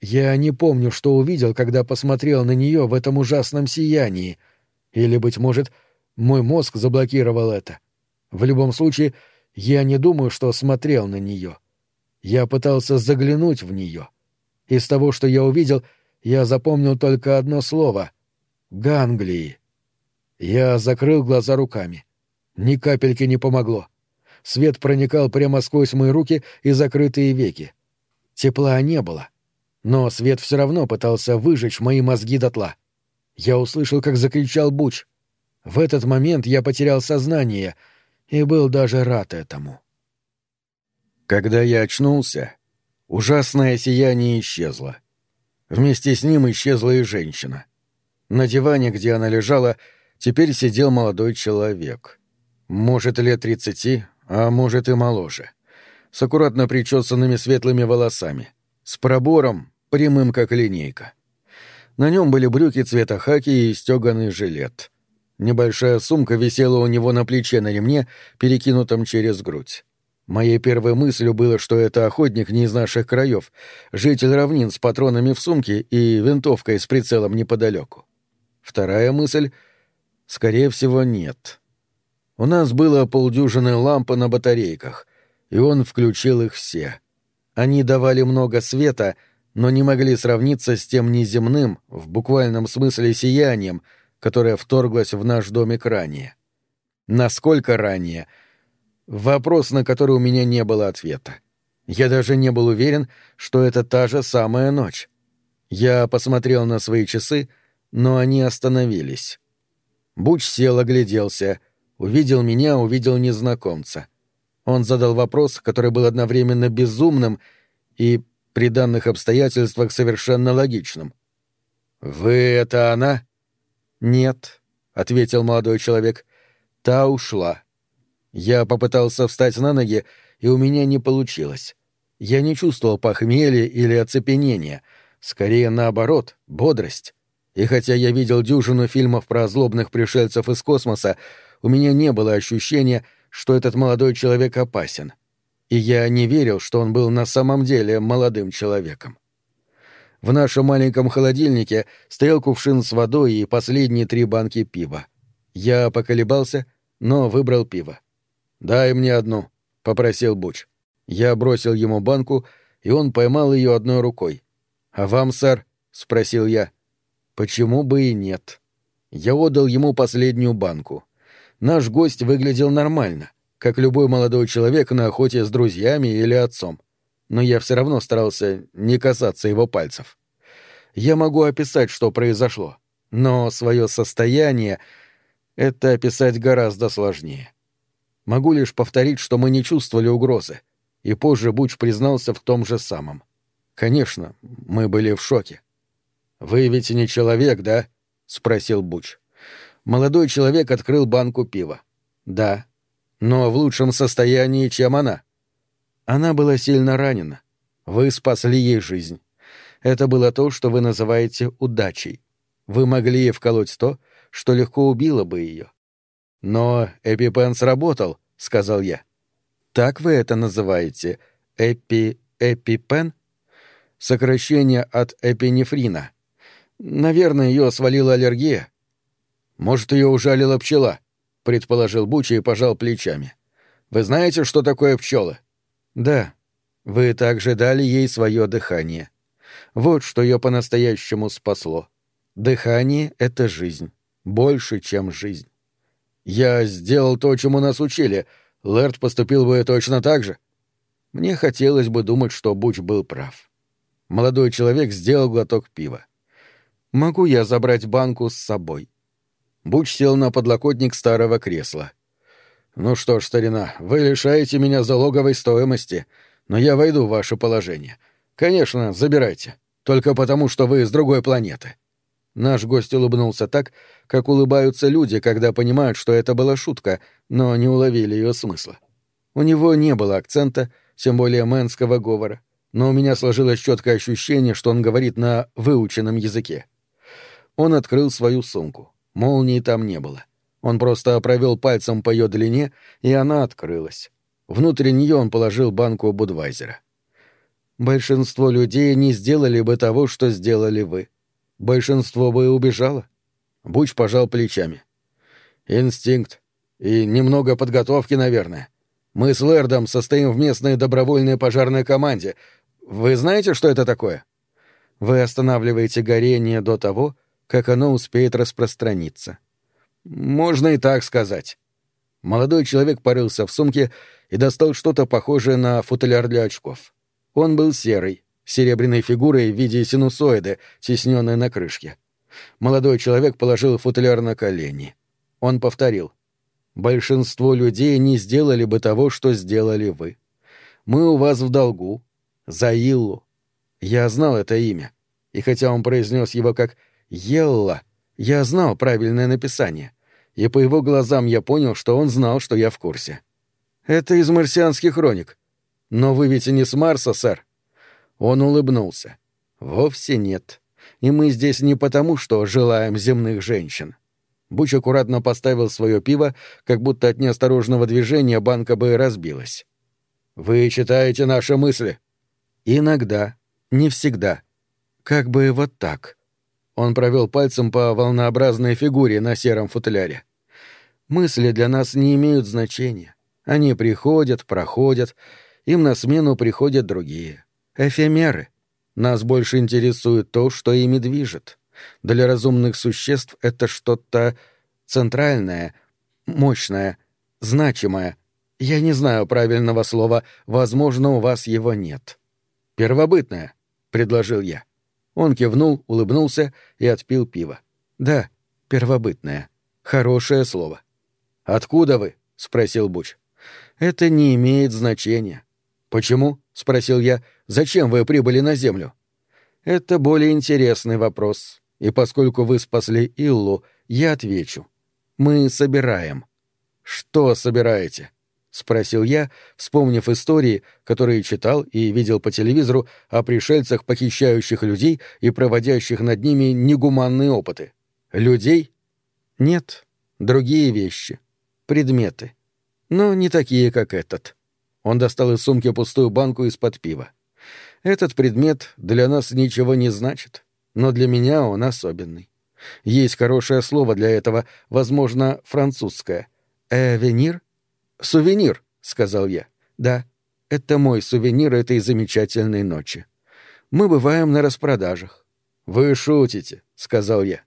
Я не помню, что увидел, когда посмотрел на нее в этом ужасном сиянии. Или, быть может, мой мозг заблокировал это. В любом случае, я не думаю, что смотрел на нее. Я пытался заглянуть в нее. Из того, что я увидел, я запомнил только одно слово — «Ганглии». Я закрыл глаза руками. Ни капельки не помогло. Свет проникал прямо сквозь мои руки и закрытые веки. Тепла не было. Но свет все равно пытался выжечь мои мозги дотла. Я услышал, как закричал Буч. В этот момент я потерял сознание и был даже рад этому. Когда я очнулся, ужасное сияние исчезло. Вместе с ним исчезла и женщина. На диване, где она лежала, — теперь сидел молодой человек. Может, лет тридцати, а может и моложе. С аккуратно причесанными светлыми волосами. С пробором, прямым как линейка. На нем были брюки цвета хаки и стеганый жилет. Небольшая сумка висела у него на плече на ремне, перекинутом через грудь. Моей первой мыслью было, что это охотник не из наших краев, житель равнин с патронами в сумке и винтовкой с прицелом неподалеку. Вторая мысль — Скорее всего, нет. У нас было полдюжины ламп на батарейках, и он включил их все. Они давали много света, но не могли сравниться с тем неземным, в буквальном смысле сиянием, которое вторглось в наш домик ранее. Насколько ранее? Вопрос, на который у меня не было ответа. Я даже не был уверен, что это та же самая ночь. Я посмотрел на свои часы, но они остановились. Буч сел, огляделся. Увидел меня, увидел незнакомца. Он задал вопрос, который был одновременно безумным и, при данных обстоятельствах, совершенно логичным. «Вы — это она?» «Нет», — ответил молодой человек. «Та ушла». Я попытался встать на ноги, и у меня не получилось. Я не чувствовал похмелья или оцепенения, скорее наоборот, бодрость. И хотя я видел дюжину фильмов про злобных пришельцев из космоса, у меня не было ощущения, что этот молодой человек опасен. И я не верил, что он был на самом деле молодым человеком. В нашем маленьком холодильнике стоял кувшин с водой и последние три банки пива. Я поколебался, но выбрал пиво. «Дай мне одну», — попросил Буч. Я бросил ему банку, и он поймал ее одной рукой. «А вам, сэр?» — спросил я. «Почему бы и нет?» Я отдал ему последнюю банку. Наш гость выглядел нормально, как любой молодой человек на охоте с друзьями или отцом но я все равно старался не касаться его пальцев. Я могу описать, что произошло, но свое состояние — это описать гораздо сложнее. Могу лишь повторить, что мы не чувствовали угрозы, и позже Буч признался в том же самом. Конечно, мы были в шоке. «Вы ведь не человек, да?» — спросил Буч. Молодой человек открыл банку пива. «Да, но в лучшем состоянии, чем она». Она была сильно ранена. Вы спасли ей жизнь. Это было то, что вы называете удачей. Вы могли ей вколоть то, что легко убило бы ее. Но эпипен сработал, — сказал я. Так вы это называете? Эпи... эпипен? Сокращение от эпинефрина. Наверное, ее свалила аллергия. Может, ее ужалила пчела, — предположил Буча и пожал плечами. Вы знаете, что такое пчелы? Да, вы также дали ей свое дыхание. Вот что ее по-настоящему спасло. Дыхание — это жизнь. Больше, чем жизнь. Я сделал то, чему нас учили. Лэрд поступил бы точно так же. Мне хотелось бы думать, что Буч был прав. Молодой человек сделал глоток пива. «Могу я забрать банку с собой?» Буч сел на подлокотник старого кресла. — «Ну что ж, старина, вы лишаете меня залоговой стоимости, но я войду в ваше положение. Конечно, забирайте. Только потому, что вы с другой планеты». Наш гость улыбнулся так, как улыбаются люди, когда понимают, что это была шутка, но не уловили ее смысла. У него не было акцента, тем более мэнского говора, но у меня сложилось четкое ощущение, что он говорит на выученном языке. Он открыл свою сумку. Молнии там не было. — он просто провел пальцем по ее длине, и она открылась. Внутрь нее он положил банку Будвайзера. «Большинство людей не сделали бы того, что сделали вы. Большинство бы убежало». Буч пожал плечами. «Инстинкт. И немного подготовки, наверное. Мы с Лэрдом состоим в местной добровольной пожарной команде. Вы знаете, что это такое?» «Вы останавливаете горение до того, как оно успеет распространиться. Можно и так сказать. Молодой человек порылся в сумке и достал что-то похожее на футляр для очков. Он был серый, серебряной фигурой в виде синусоида, тесненной на крышке. Молодой человек положил футляр на колени. Он повторил. «Большинство людей не сделали бы того, что сделали вы. Мы у вас в долгу. За Иллу. Я знал это имя. И хотя он произнес его как «Елла», я знал правильное написание и по его глазам я понял, что он знал, что я в курсе. «Это из марсианских хроник. Но вы ведь и не с Марса, сэр». Он улыбнулся. «Вовсе нет. И мы здесь не потому, что желаем земных женщин». Буч аккуратно поставил свое пиво, как будто от неосторожного движения банка бы разбилась. «Вы читаете наши мысли?» «Иногда. Не всегда. Как бы вот так». Он провел пальцем по волнообразной фигуре на сером футляре. Мысли для нас не имеют значения. Они приходят, проходят, им на смену приходят другие. Эфемеры. Нас больше интересует то, что ими движет. Для разумных существ это что-то центральное, мощное, значимое. Я не знаю правильного слова, возможно, у вас его нет. «Первобытное», — предложил я. Он кивнул, улыбнулся и отпил пиво. «Да, первобытное. Хорошее слово». «Откуда вы?» — спросил Буч. «Это не имеет значения». «Почему?» — спросил я. «Зачем вы прибыли на Землю?» «Это более интересный вопрос. И поскольку вы спасли Иллу, я отвечу. Мы собираем». «Что собираете?» Спросил я, вспомнив истории, которые читал и видел по телевизору о пришельцах, похищающих людей и проводящих над ними негуманные опыты. Людей? Нет, другие вещи, предметы. Но не такие, как этот. Он достал из сумки пустую банку из-под пива. Этот предмет для нас ничего не значит, но для меня он особенный. Есть хорошее слово для этого, возможно, французское. «Эвенир?» «Сувенир», — сказал я. «Да, это мой сувенир этой замечательной ночи. Мы бываем на распродажах». «Вы шутите», — сказал я.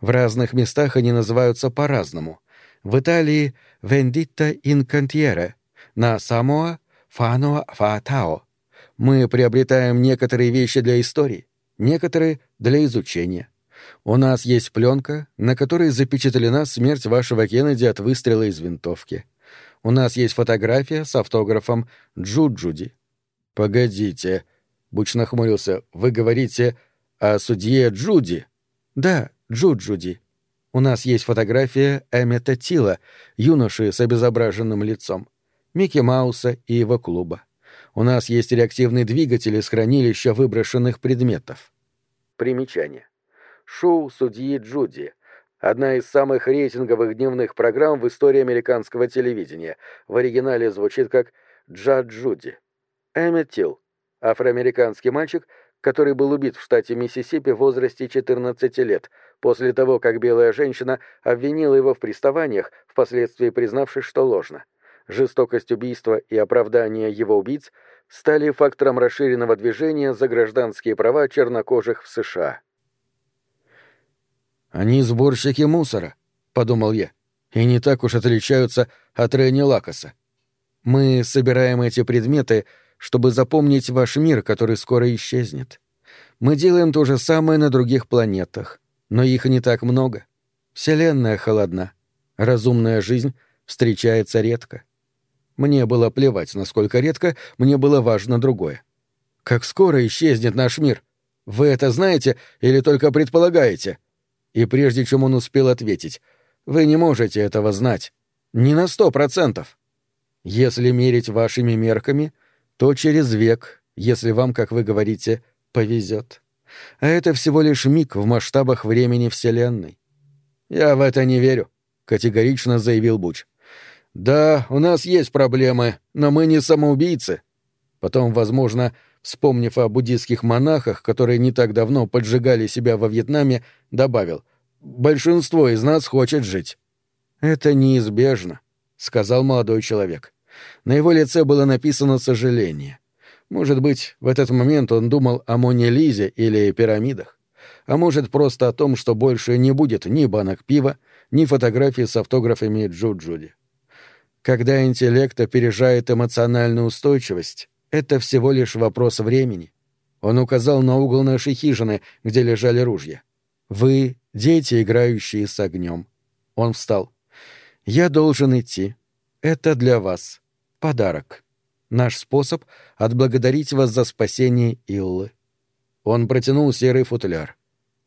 «В разных местах они называются по-разному. В Италии «Вендитта ин кантьере», на Самоа «Фаноа фаатао». Мы приобретаем некоторые вещи для истории, некоторые — для изучения. У нас есть пленка, на которой запечатлена смерть вашего Кеннеди от выстрела из винтовки. У нас есть фотография с автографом Джуджуди. Погодите, Буч нахмурился. Вы говорите о судье Джуди? Да, Джуджуди. У нас есть фотография Эммета Тила, юноши с обезображенным лицом, Микки Мауса и его клуба. У нас есть реактивный двигатель из хранилища выброшенных предметов. Примечание. Шоу судьи Джуди Одна из самых рейтинговых дневных программ в истории американского телевидения. В оригинале звучит как «Джа Джуди». Эммет Тилл. Афроамериканский мальчик, который был убит в штате Миссисипи в возрасте 14 лет, после того, как белая женщина обвинила его в приставаниях, впоследствии признавшись, что ложно. Жестокость убийства и оправдание его убийц стали фактором расширенного движения за гражданские права чернокожих в США. «Они сборщики мусора», — подумал я, — «и не так уж отличаются от Ренни Лакоса. Мы собираем эти предметы, чтобы запомнить ваш мир, который скоро исчезнет. Мы делаем то же самое на других планетах, но их не так много. Вселенная холодна. Разумная жизнь встречается редко. Мне было плевать, насколько редко, мне было важно другое. Как скоро исчезнет наш мир? Вы это знаете или только предполагаете?» И прежде чем он успел ответить, «Вы не можете этого знать. Не на сто процентов. Если мерить вашими мерками, то через век, если вам, как вы говорите, повезет. А это всего лишь миг в масштабах времени Вселенной. «Я в это не верю», — категорично заявил Буч. «Да, у нас есть проблемы, но мы не самоубийцы». Потом, возможно, вспомнив о буддийских монахах, которые не так давно поджигали себя во Вьетнаме, добавил «Большинство из нас хочет жить». «Это неизбежно», — сказал молодой человек. На его лице было написано сожаление. Может быть, в этот момент он думал о Моне Лизе или пирамидах. А может, просто о том, что больше не будет ни банок пива, ни фотографий с автографами Джуджуди. Когда интеллект опережает эмоциональную устойчивость, это всего лишь вопрос времени. Он указал на угол нашей хижины, где лежали ружья. Вы — дети, играющие с огнем. Он встал. Я должен идти. Это для вас. Подарок. Наш способ — отблагодарить вас за спасение Иллы. Он протянул серый футляр.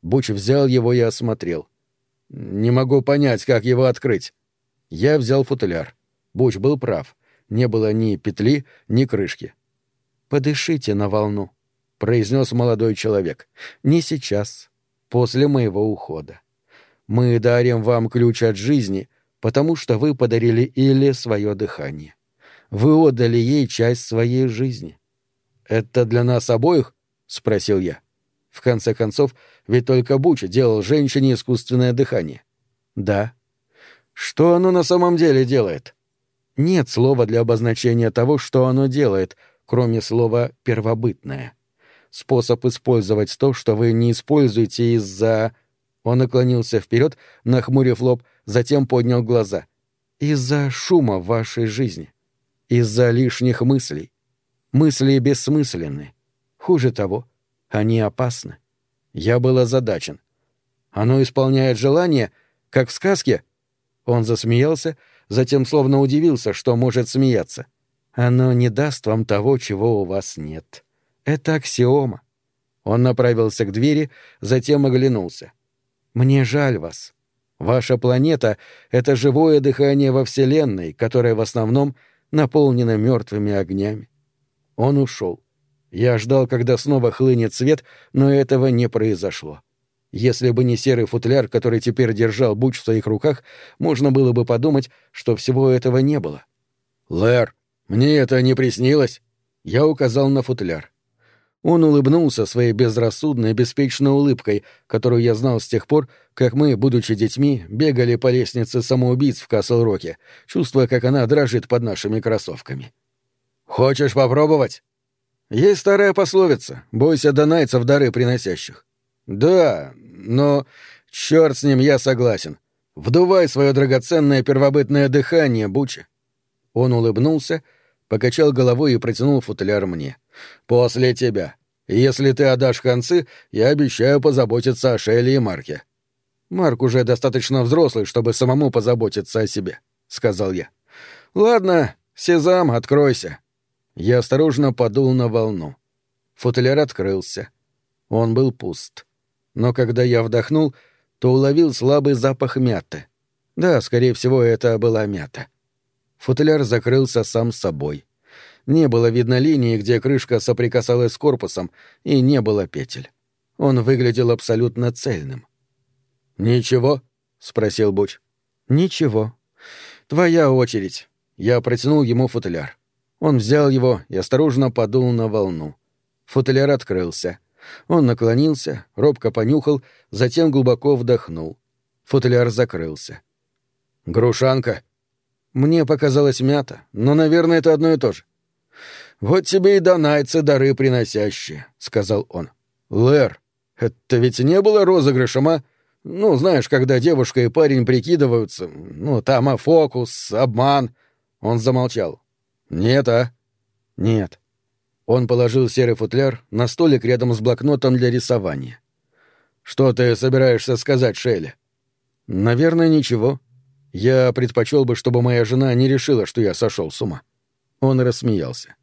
Буч взял его и осмотрел. Не могу понять, как его открыть. Я взял футляр. Буч был прав. Не было ни петли, ни крышки. «Подышите на волну», — произнес молодой человек. «Не сейчас, после моего ухода. Мы дарим вам ключ от жизни, потому что вы подарили Иле свое дыхание. Вы отдали ей часть своей жизни». «Это для нас обоих?» — спросил я. В конце концов, ведь только Буч делал женщине искусственное дыхание. «Да». «Что оно на самом деле делает?» «Нет слова для обозначения того, что оно делает», — кроме слова «первобытное». Способ использовать то, что вы не используете из-за... Он наклонился вперед, нахмурив лоб, затем поднял глаза. Из-за шума в вашей жизни. Из-за лишних мыслей. Мысли бессмысленны. Хуже того, они опасны. Я был озадачен. Оно исполняет желание, как в сказке? Он засмеялся, затем словно удивился, что может смеяться. Оно не даст вам того, чего у вас нет. Это аксиома. Он направился к двери, затем оглянулся. Мне жаль вас. Ваша планета — это живое дыхание во Вселенной, которое в основном наполнена мертвыми огнями. Он ушел. Я ждал, когда снова хлынет свет, но этого не произошло. Если бы не серый футляр, который теперь держал Буч в своих руках, можно было бы подумать, что всего этого не было. «Лэр, мне это не приснилось?» Я указал на футляр. Он улыбнулся своей безрассудной, беспечной улыбкой, которую я знал с тех пор, как мы, будучи детьми, бегали по лестнице самоубийц в Касл-Роке, чувствуя, как она дрожит под нашими кроссовками. «Хочешь попробовать?» «Есть старая пословица «Бойся донайцев дары приносящих». «Да, но... Черт с ним, я согласен. Вдувай свое драгоценное первобытное дыхание, Буча». Он улыбнулся, покачал головой и протянул футляр мне. «После тебя. Если ты отдашь концы, я обещаю позаботиться о Шелли и Марке». «Марк уже достаточно взрослый, чтобы самому позаботиться о себе», — сказал я. «Ладно, Сезам, откройся». Я осторожно подул на волну. Футляр открылся. Он был пуст. Но когда я вдохнул, то уловил слабый запах мяты. Да, скорее всего, это была мята. Футляр закрылся сам собой. Не было видно линии, где крышка соприкасалась с корпусом, и не было петель. Он выглядел абсолютно цельным. «Ничего?» — спросил Буч. «Ничего. Твоя очередь». Я протянул ему футляр. Он взял его и осторожно подул на волну. Футляр открылся. Он наклонился, робко понюхал, затем глубоко вдохнул. Футляр закрылся. «Грушанка?» Мне показалось мята, но, наверное, это одно и то же. «Вот тебе и донайцы дары приносящие», — сказал он. «Лэр, это ведь не было розыгрышем, а? Ну, знаешь, когда девушка и парень прикидываются, ну, там, а фокус, обман». Он замолчал. «Нет, а?» «Нет». Он положил серый футляр на столик рядом с блокнотом для рисования. «Что ты собираешься сказать, Шелли?» «Наверное, ничего. Я предпочел бы, чтобы моя жена не решила, что я сошел с ума». Он рассмеялся.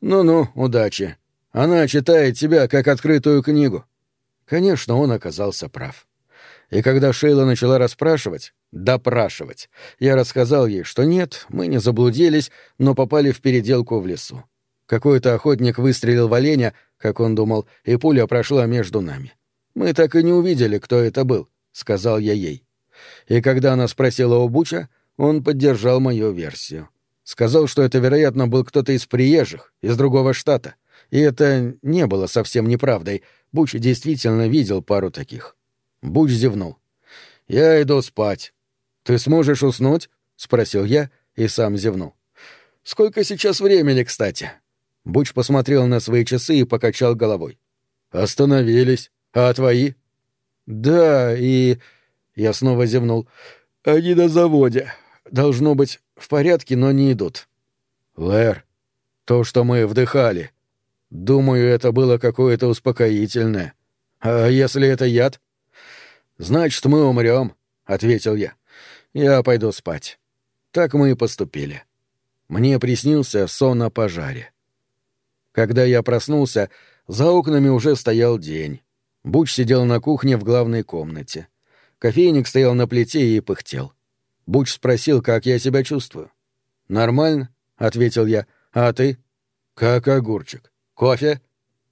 «Ну-ну, удачи. Она читает тебя как открытую книгу». Конечно, он оказался прав. И когда Шейла начала расспрашивать, допрашивать, я рассказал ей, что нет, мы не заблудились, но попали в переделку в лесу. Какой-то охотник выстрелил в оленя, как он думал, и пуля прошла между нами. Мы так и не увидели, кто это был, сказал я ей. И когда она спросила у Буча, он поддержал мою версию. Сказал, что это, вероятно, был кто-то из приезжих, из другого штата. И это не было совсем неправдой. Буч действительно видел пару таких. Буч зевнул. «Я иду спать». «Ты сможешь уснуть?» — спросил я и сам зевнул. «Сколько сейчас времени, кстати?» Буч посмотрел на свои часы и покачал головой. «Остановились. А твои?» «Да, и...» Я снова зевнул. «Они на заводе. Должно быть, в порядке, но не идут». «Лэр, то, что мы вдыхали. Думаю, это было какое-то успокоительное. А если это яд?» «Значит, мы умрем», — ответил я. «Я пойду спать». Так мы и поступили. Мне приснился сон о пожаре. Когда я проснулся, за окнами уже стоял день. Буч сидел на кухне в главной комнате. Кофейник стоял на плите и пыхтел. Буч спросил, как я себя чувствую. «Нормально», — ответил я. «А ты?» «Как огурчик. Кофе?»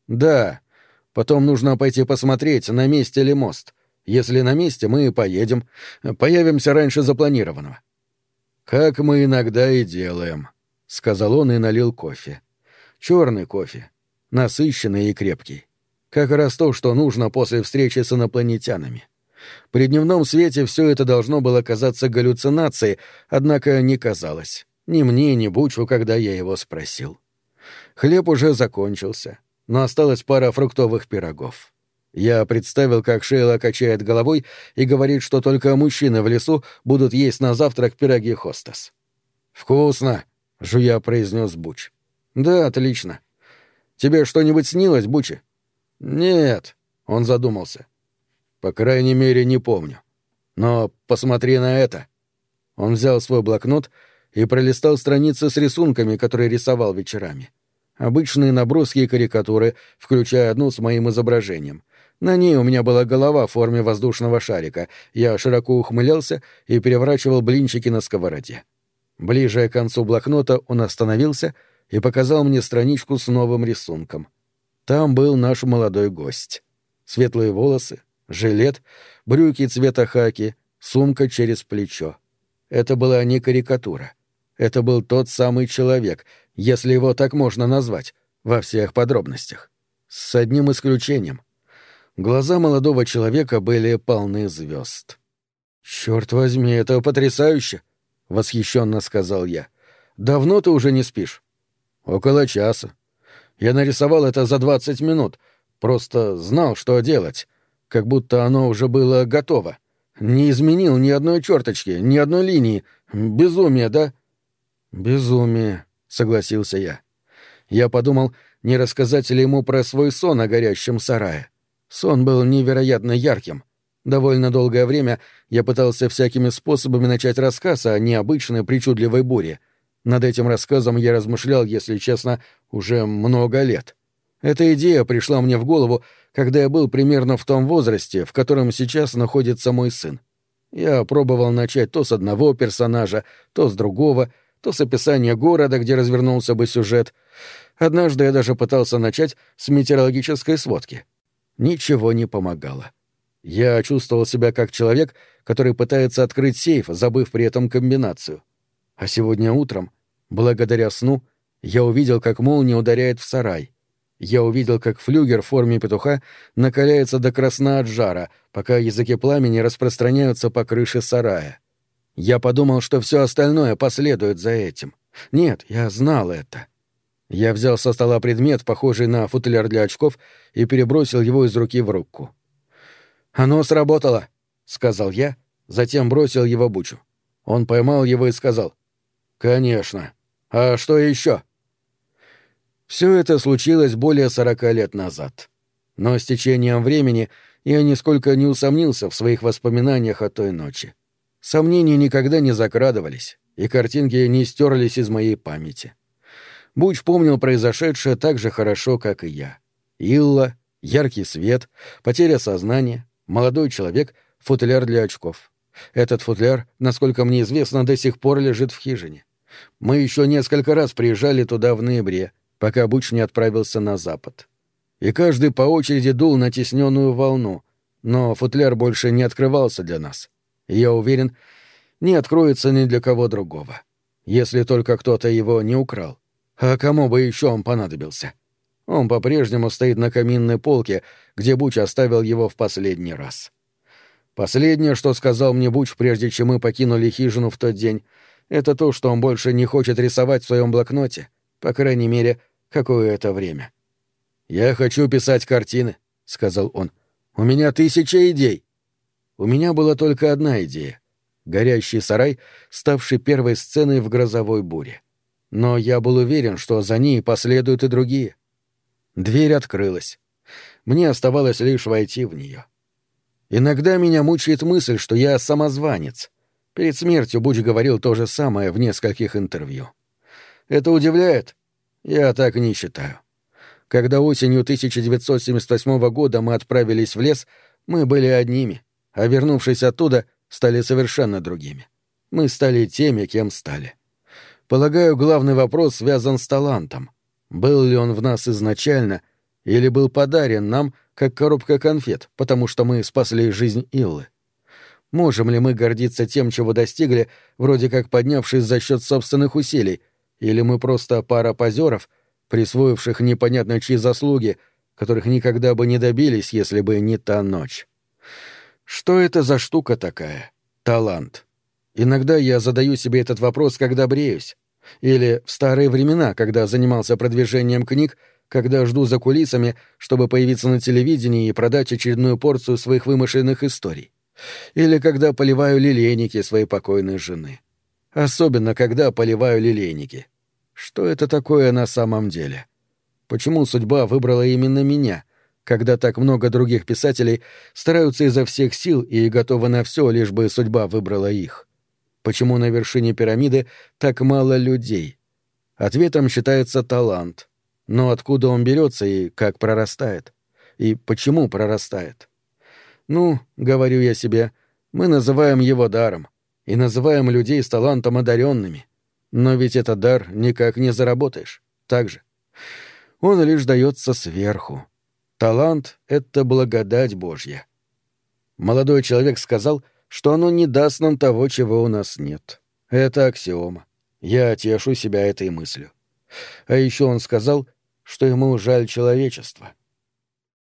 «Да. Потом нужно пойти посмотреть, на месте ли мост. Если на месте, мы поедем. Появимся раньше запланированного». «Как мы иногда и делаем», — сказал он и налил кофе. Черный кофе. Насыщенный и крепкий. Как раз то, что нужно после встречи с инопланетянами. При дневном свете все это должно было казаться галлюцинацией, однако не казалось. Ни мне, ни Бучу, когда я его спросил. Хлеб уже закончился, но осталась пара фруктовых пирогов. Я представил, как Шейла качает головой и говорит, что только мужчины в лесу будут есть на завтрак пироги хостес. «Вкусно!» — жуя произнес Буч. Да, отлично. Тебе что-нибудь снилось, Бучи? Нет, он задумался. По крайней мере, не помню. Но посмотри на это. Он взял свой блокнот и пролистал страницы с рисунками, которые рисовал вечерами. Обычные наброски и карикатуры, включая одну с моим изображением. На ней у меня была голова в форме воздушного шарика. Я широко ухмылялся и переворачивал блинчики на сковороде. Ближе к концу блокнота он остановился и показал мне страничку с новым рисунком. Там был наш молодой гость. Светлые волосы, жилет, брюки цвета хаки, сумка через плечо. Это была не карикатура. Это был тот самый человек, если его так можно назвать, во всех подробностях. С одним исключением. Глаза молодого человека были полны звезд. «Черт возьми, это потрясающе!» — восхищенно сказал я. «Давно ты уже не спишь?» «Около часа. Я нарисовал это за двадцать минут. Просто знал, что делать. Как будто оно уже было готово. Не изменил ни одной черточки, ни одной линии. Безумие, да?» «Безумие», — согласился я. Я подумал, не рассказать ли ему про свой сон о горящем сарае. Сон был невероятно ярким. Довольно долгое время я пытался всякими способами начать рассказ о необычной причудливой буре. Над этим рассказом я размышлял, если честно, уже много лет. Эта идея пришла мне в голову, когда я был примерно в том возрасте, в котором сейчас находится мой сын. Я пробовал начать то с одного персонажа, то с другого, то с описания города, где развернулся бы сюжет. Однажды я даже пытался начать с метеорологической сводки. Ничего не помогало. Я чувствовал себя как человек, который пытается открыть сейф, забыв при этом комбинацию. А сегодня утром, благодаря сну, я увидел, как молния ударяет в сарай. Я увидел, как флюгер в форме петуха накаляется до красна от жара, пока языки пламени распространяются по крыше сарая. Я подумал, что все остальное последует за этим. Нет, я знал это. Я взял со стола предмет, похожий на футляр для очков, и перебросил его из руки в руку. «Оно сработало», — сказал я, затем бросил его Бучу. Он поймал его и сказал. «Конечно. А что еще?» Все это случилось более сорока лет назад. Но с течением времени я нисколько не усомнился в своих воспоминаниях о той ночи. Сомнения никогда не закрадывались, и картинки не стерлись из моей памяти. Буч помнил произошедшее так же хорошо, как и я. Илла, яркий свет, потеря сознания, молодой человек, футляр для очков. Этот футляр, насколько мне известно, до сих пор лежит в хижине. Мы еще несколько раз приезжали туда в ноябре, пока Буч не отправился на запад. И каждый по очереди дул на тесненную волну, но футляр больше не открывался для нас. И я уверен, не откроется ни для кого другого. Если только кто-то его не украл. А кому бы еще он понадобился? Он по-прежнему стоит на каминной полке, где Буч оставил его в последний раз. Последнее, что сказал мне Буч, прежде чем мы покинули хижину в тот день, это то, что он больше не хочет рисовать в своем блокноте, по крайней мере, какое-то время. «Я хочу писать картины», — сказал он. «У меня тысяча идей». У меня была только одна идея — горящий сарай, ставший первой сценой в грозовой буре. Но я был уверен, что за ней последуют и другие. Дверь открылась. Мне оставалось лишь войти в нее. Иногда меня мучает мысль, что я самозванец. Перед смертью Буч говорил то же самое в нескольких интервью. Это удивляет? Я так не считаю. Когда осенью 1978 года мы отправились в лес, мы были одними, а вернувшись оттуда, стали совершенно другими. Мы стали теми, кем стали. Полагаю, главный вопрос связан с талантом. Был ли он в нас изначально или был подарен нам как коробка конфет, потому что мы спасли жизнь Иллы? Можем ли мы гордиться тем, чего достигли, вроде как поднявшись за счет собственных усилий, или мы просто пара позеров, присвоивших непонятно чьи заслуги, которых никогда бы не добились, если бы не та ночь? Что это за штука такая? Талант. Иногда я задаю себе этот вопрос, когда бреюсь. Или в старые времена, когда занимался продвижением книг, когда жду за кулисами, чтобы появиться на телевидении и продать очередную порцию своих вымышленных историй. Или когда поливаю лилейники своей покойной жены. Особенно, когда поливаю лилейники. Что это такое на самом деле? Почему судьба выбрала именно меня, когда так много других писателей стараются изо всех сил и готовы на все, лишь бы судьба выбрала их? Почему на вершине пирамиды так мало людей? Ответом считается талант. Но откуда он берется и как прорастает? И почему прорастает? Ну, говорю я себе, мы называем его даром и называем людей с талантом одаренными. Но ведь этот дар никак не заработаешь. Так же. Он лишь дается сверху. Талант — это благодать Божья. Молодой человек сказал, что оно не даст нам того, чего у нас нет. Это аксиома. Я тешу себя этой мыслью. А еще он сказал, что ему жаль человечества.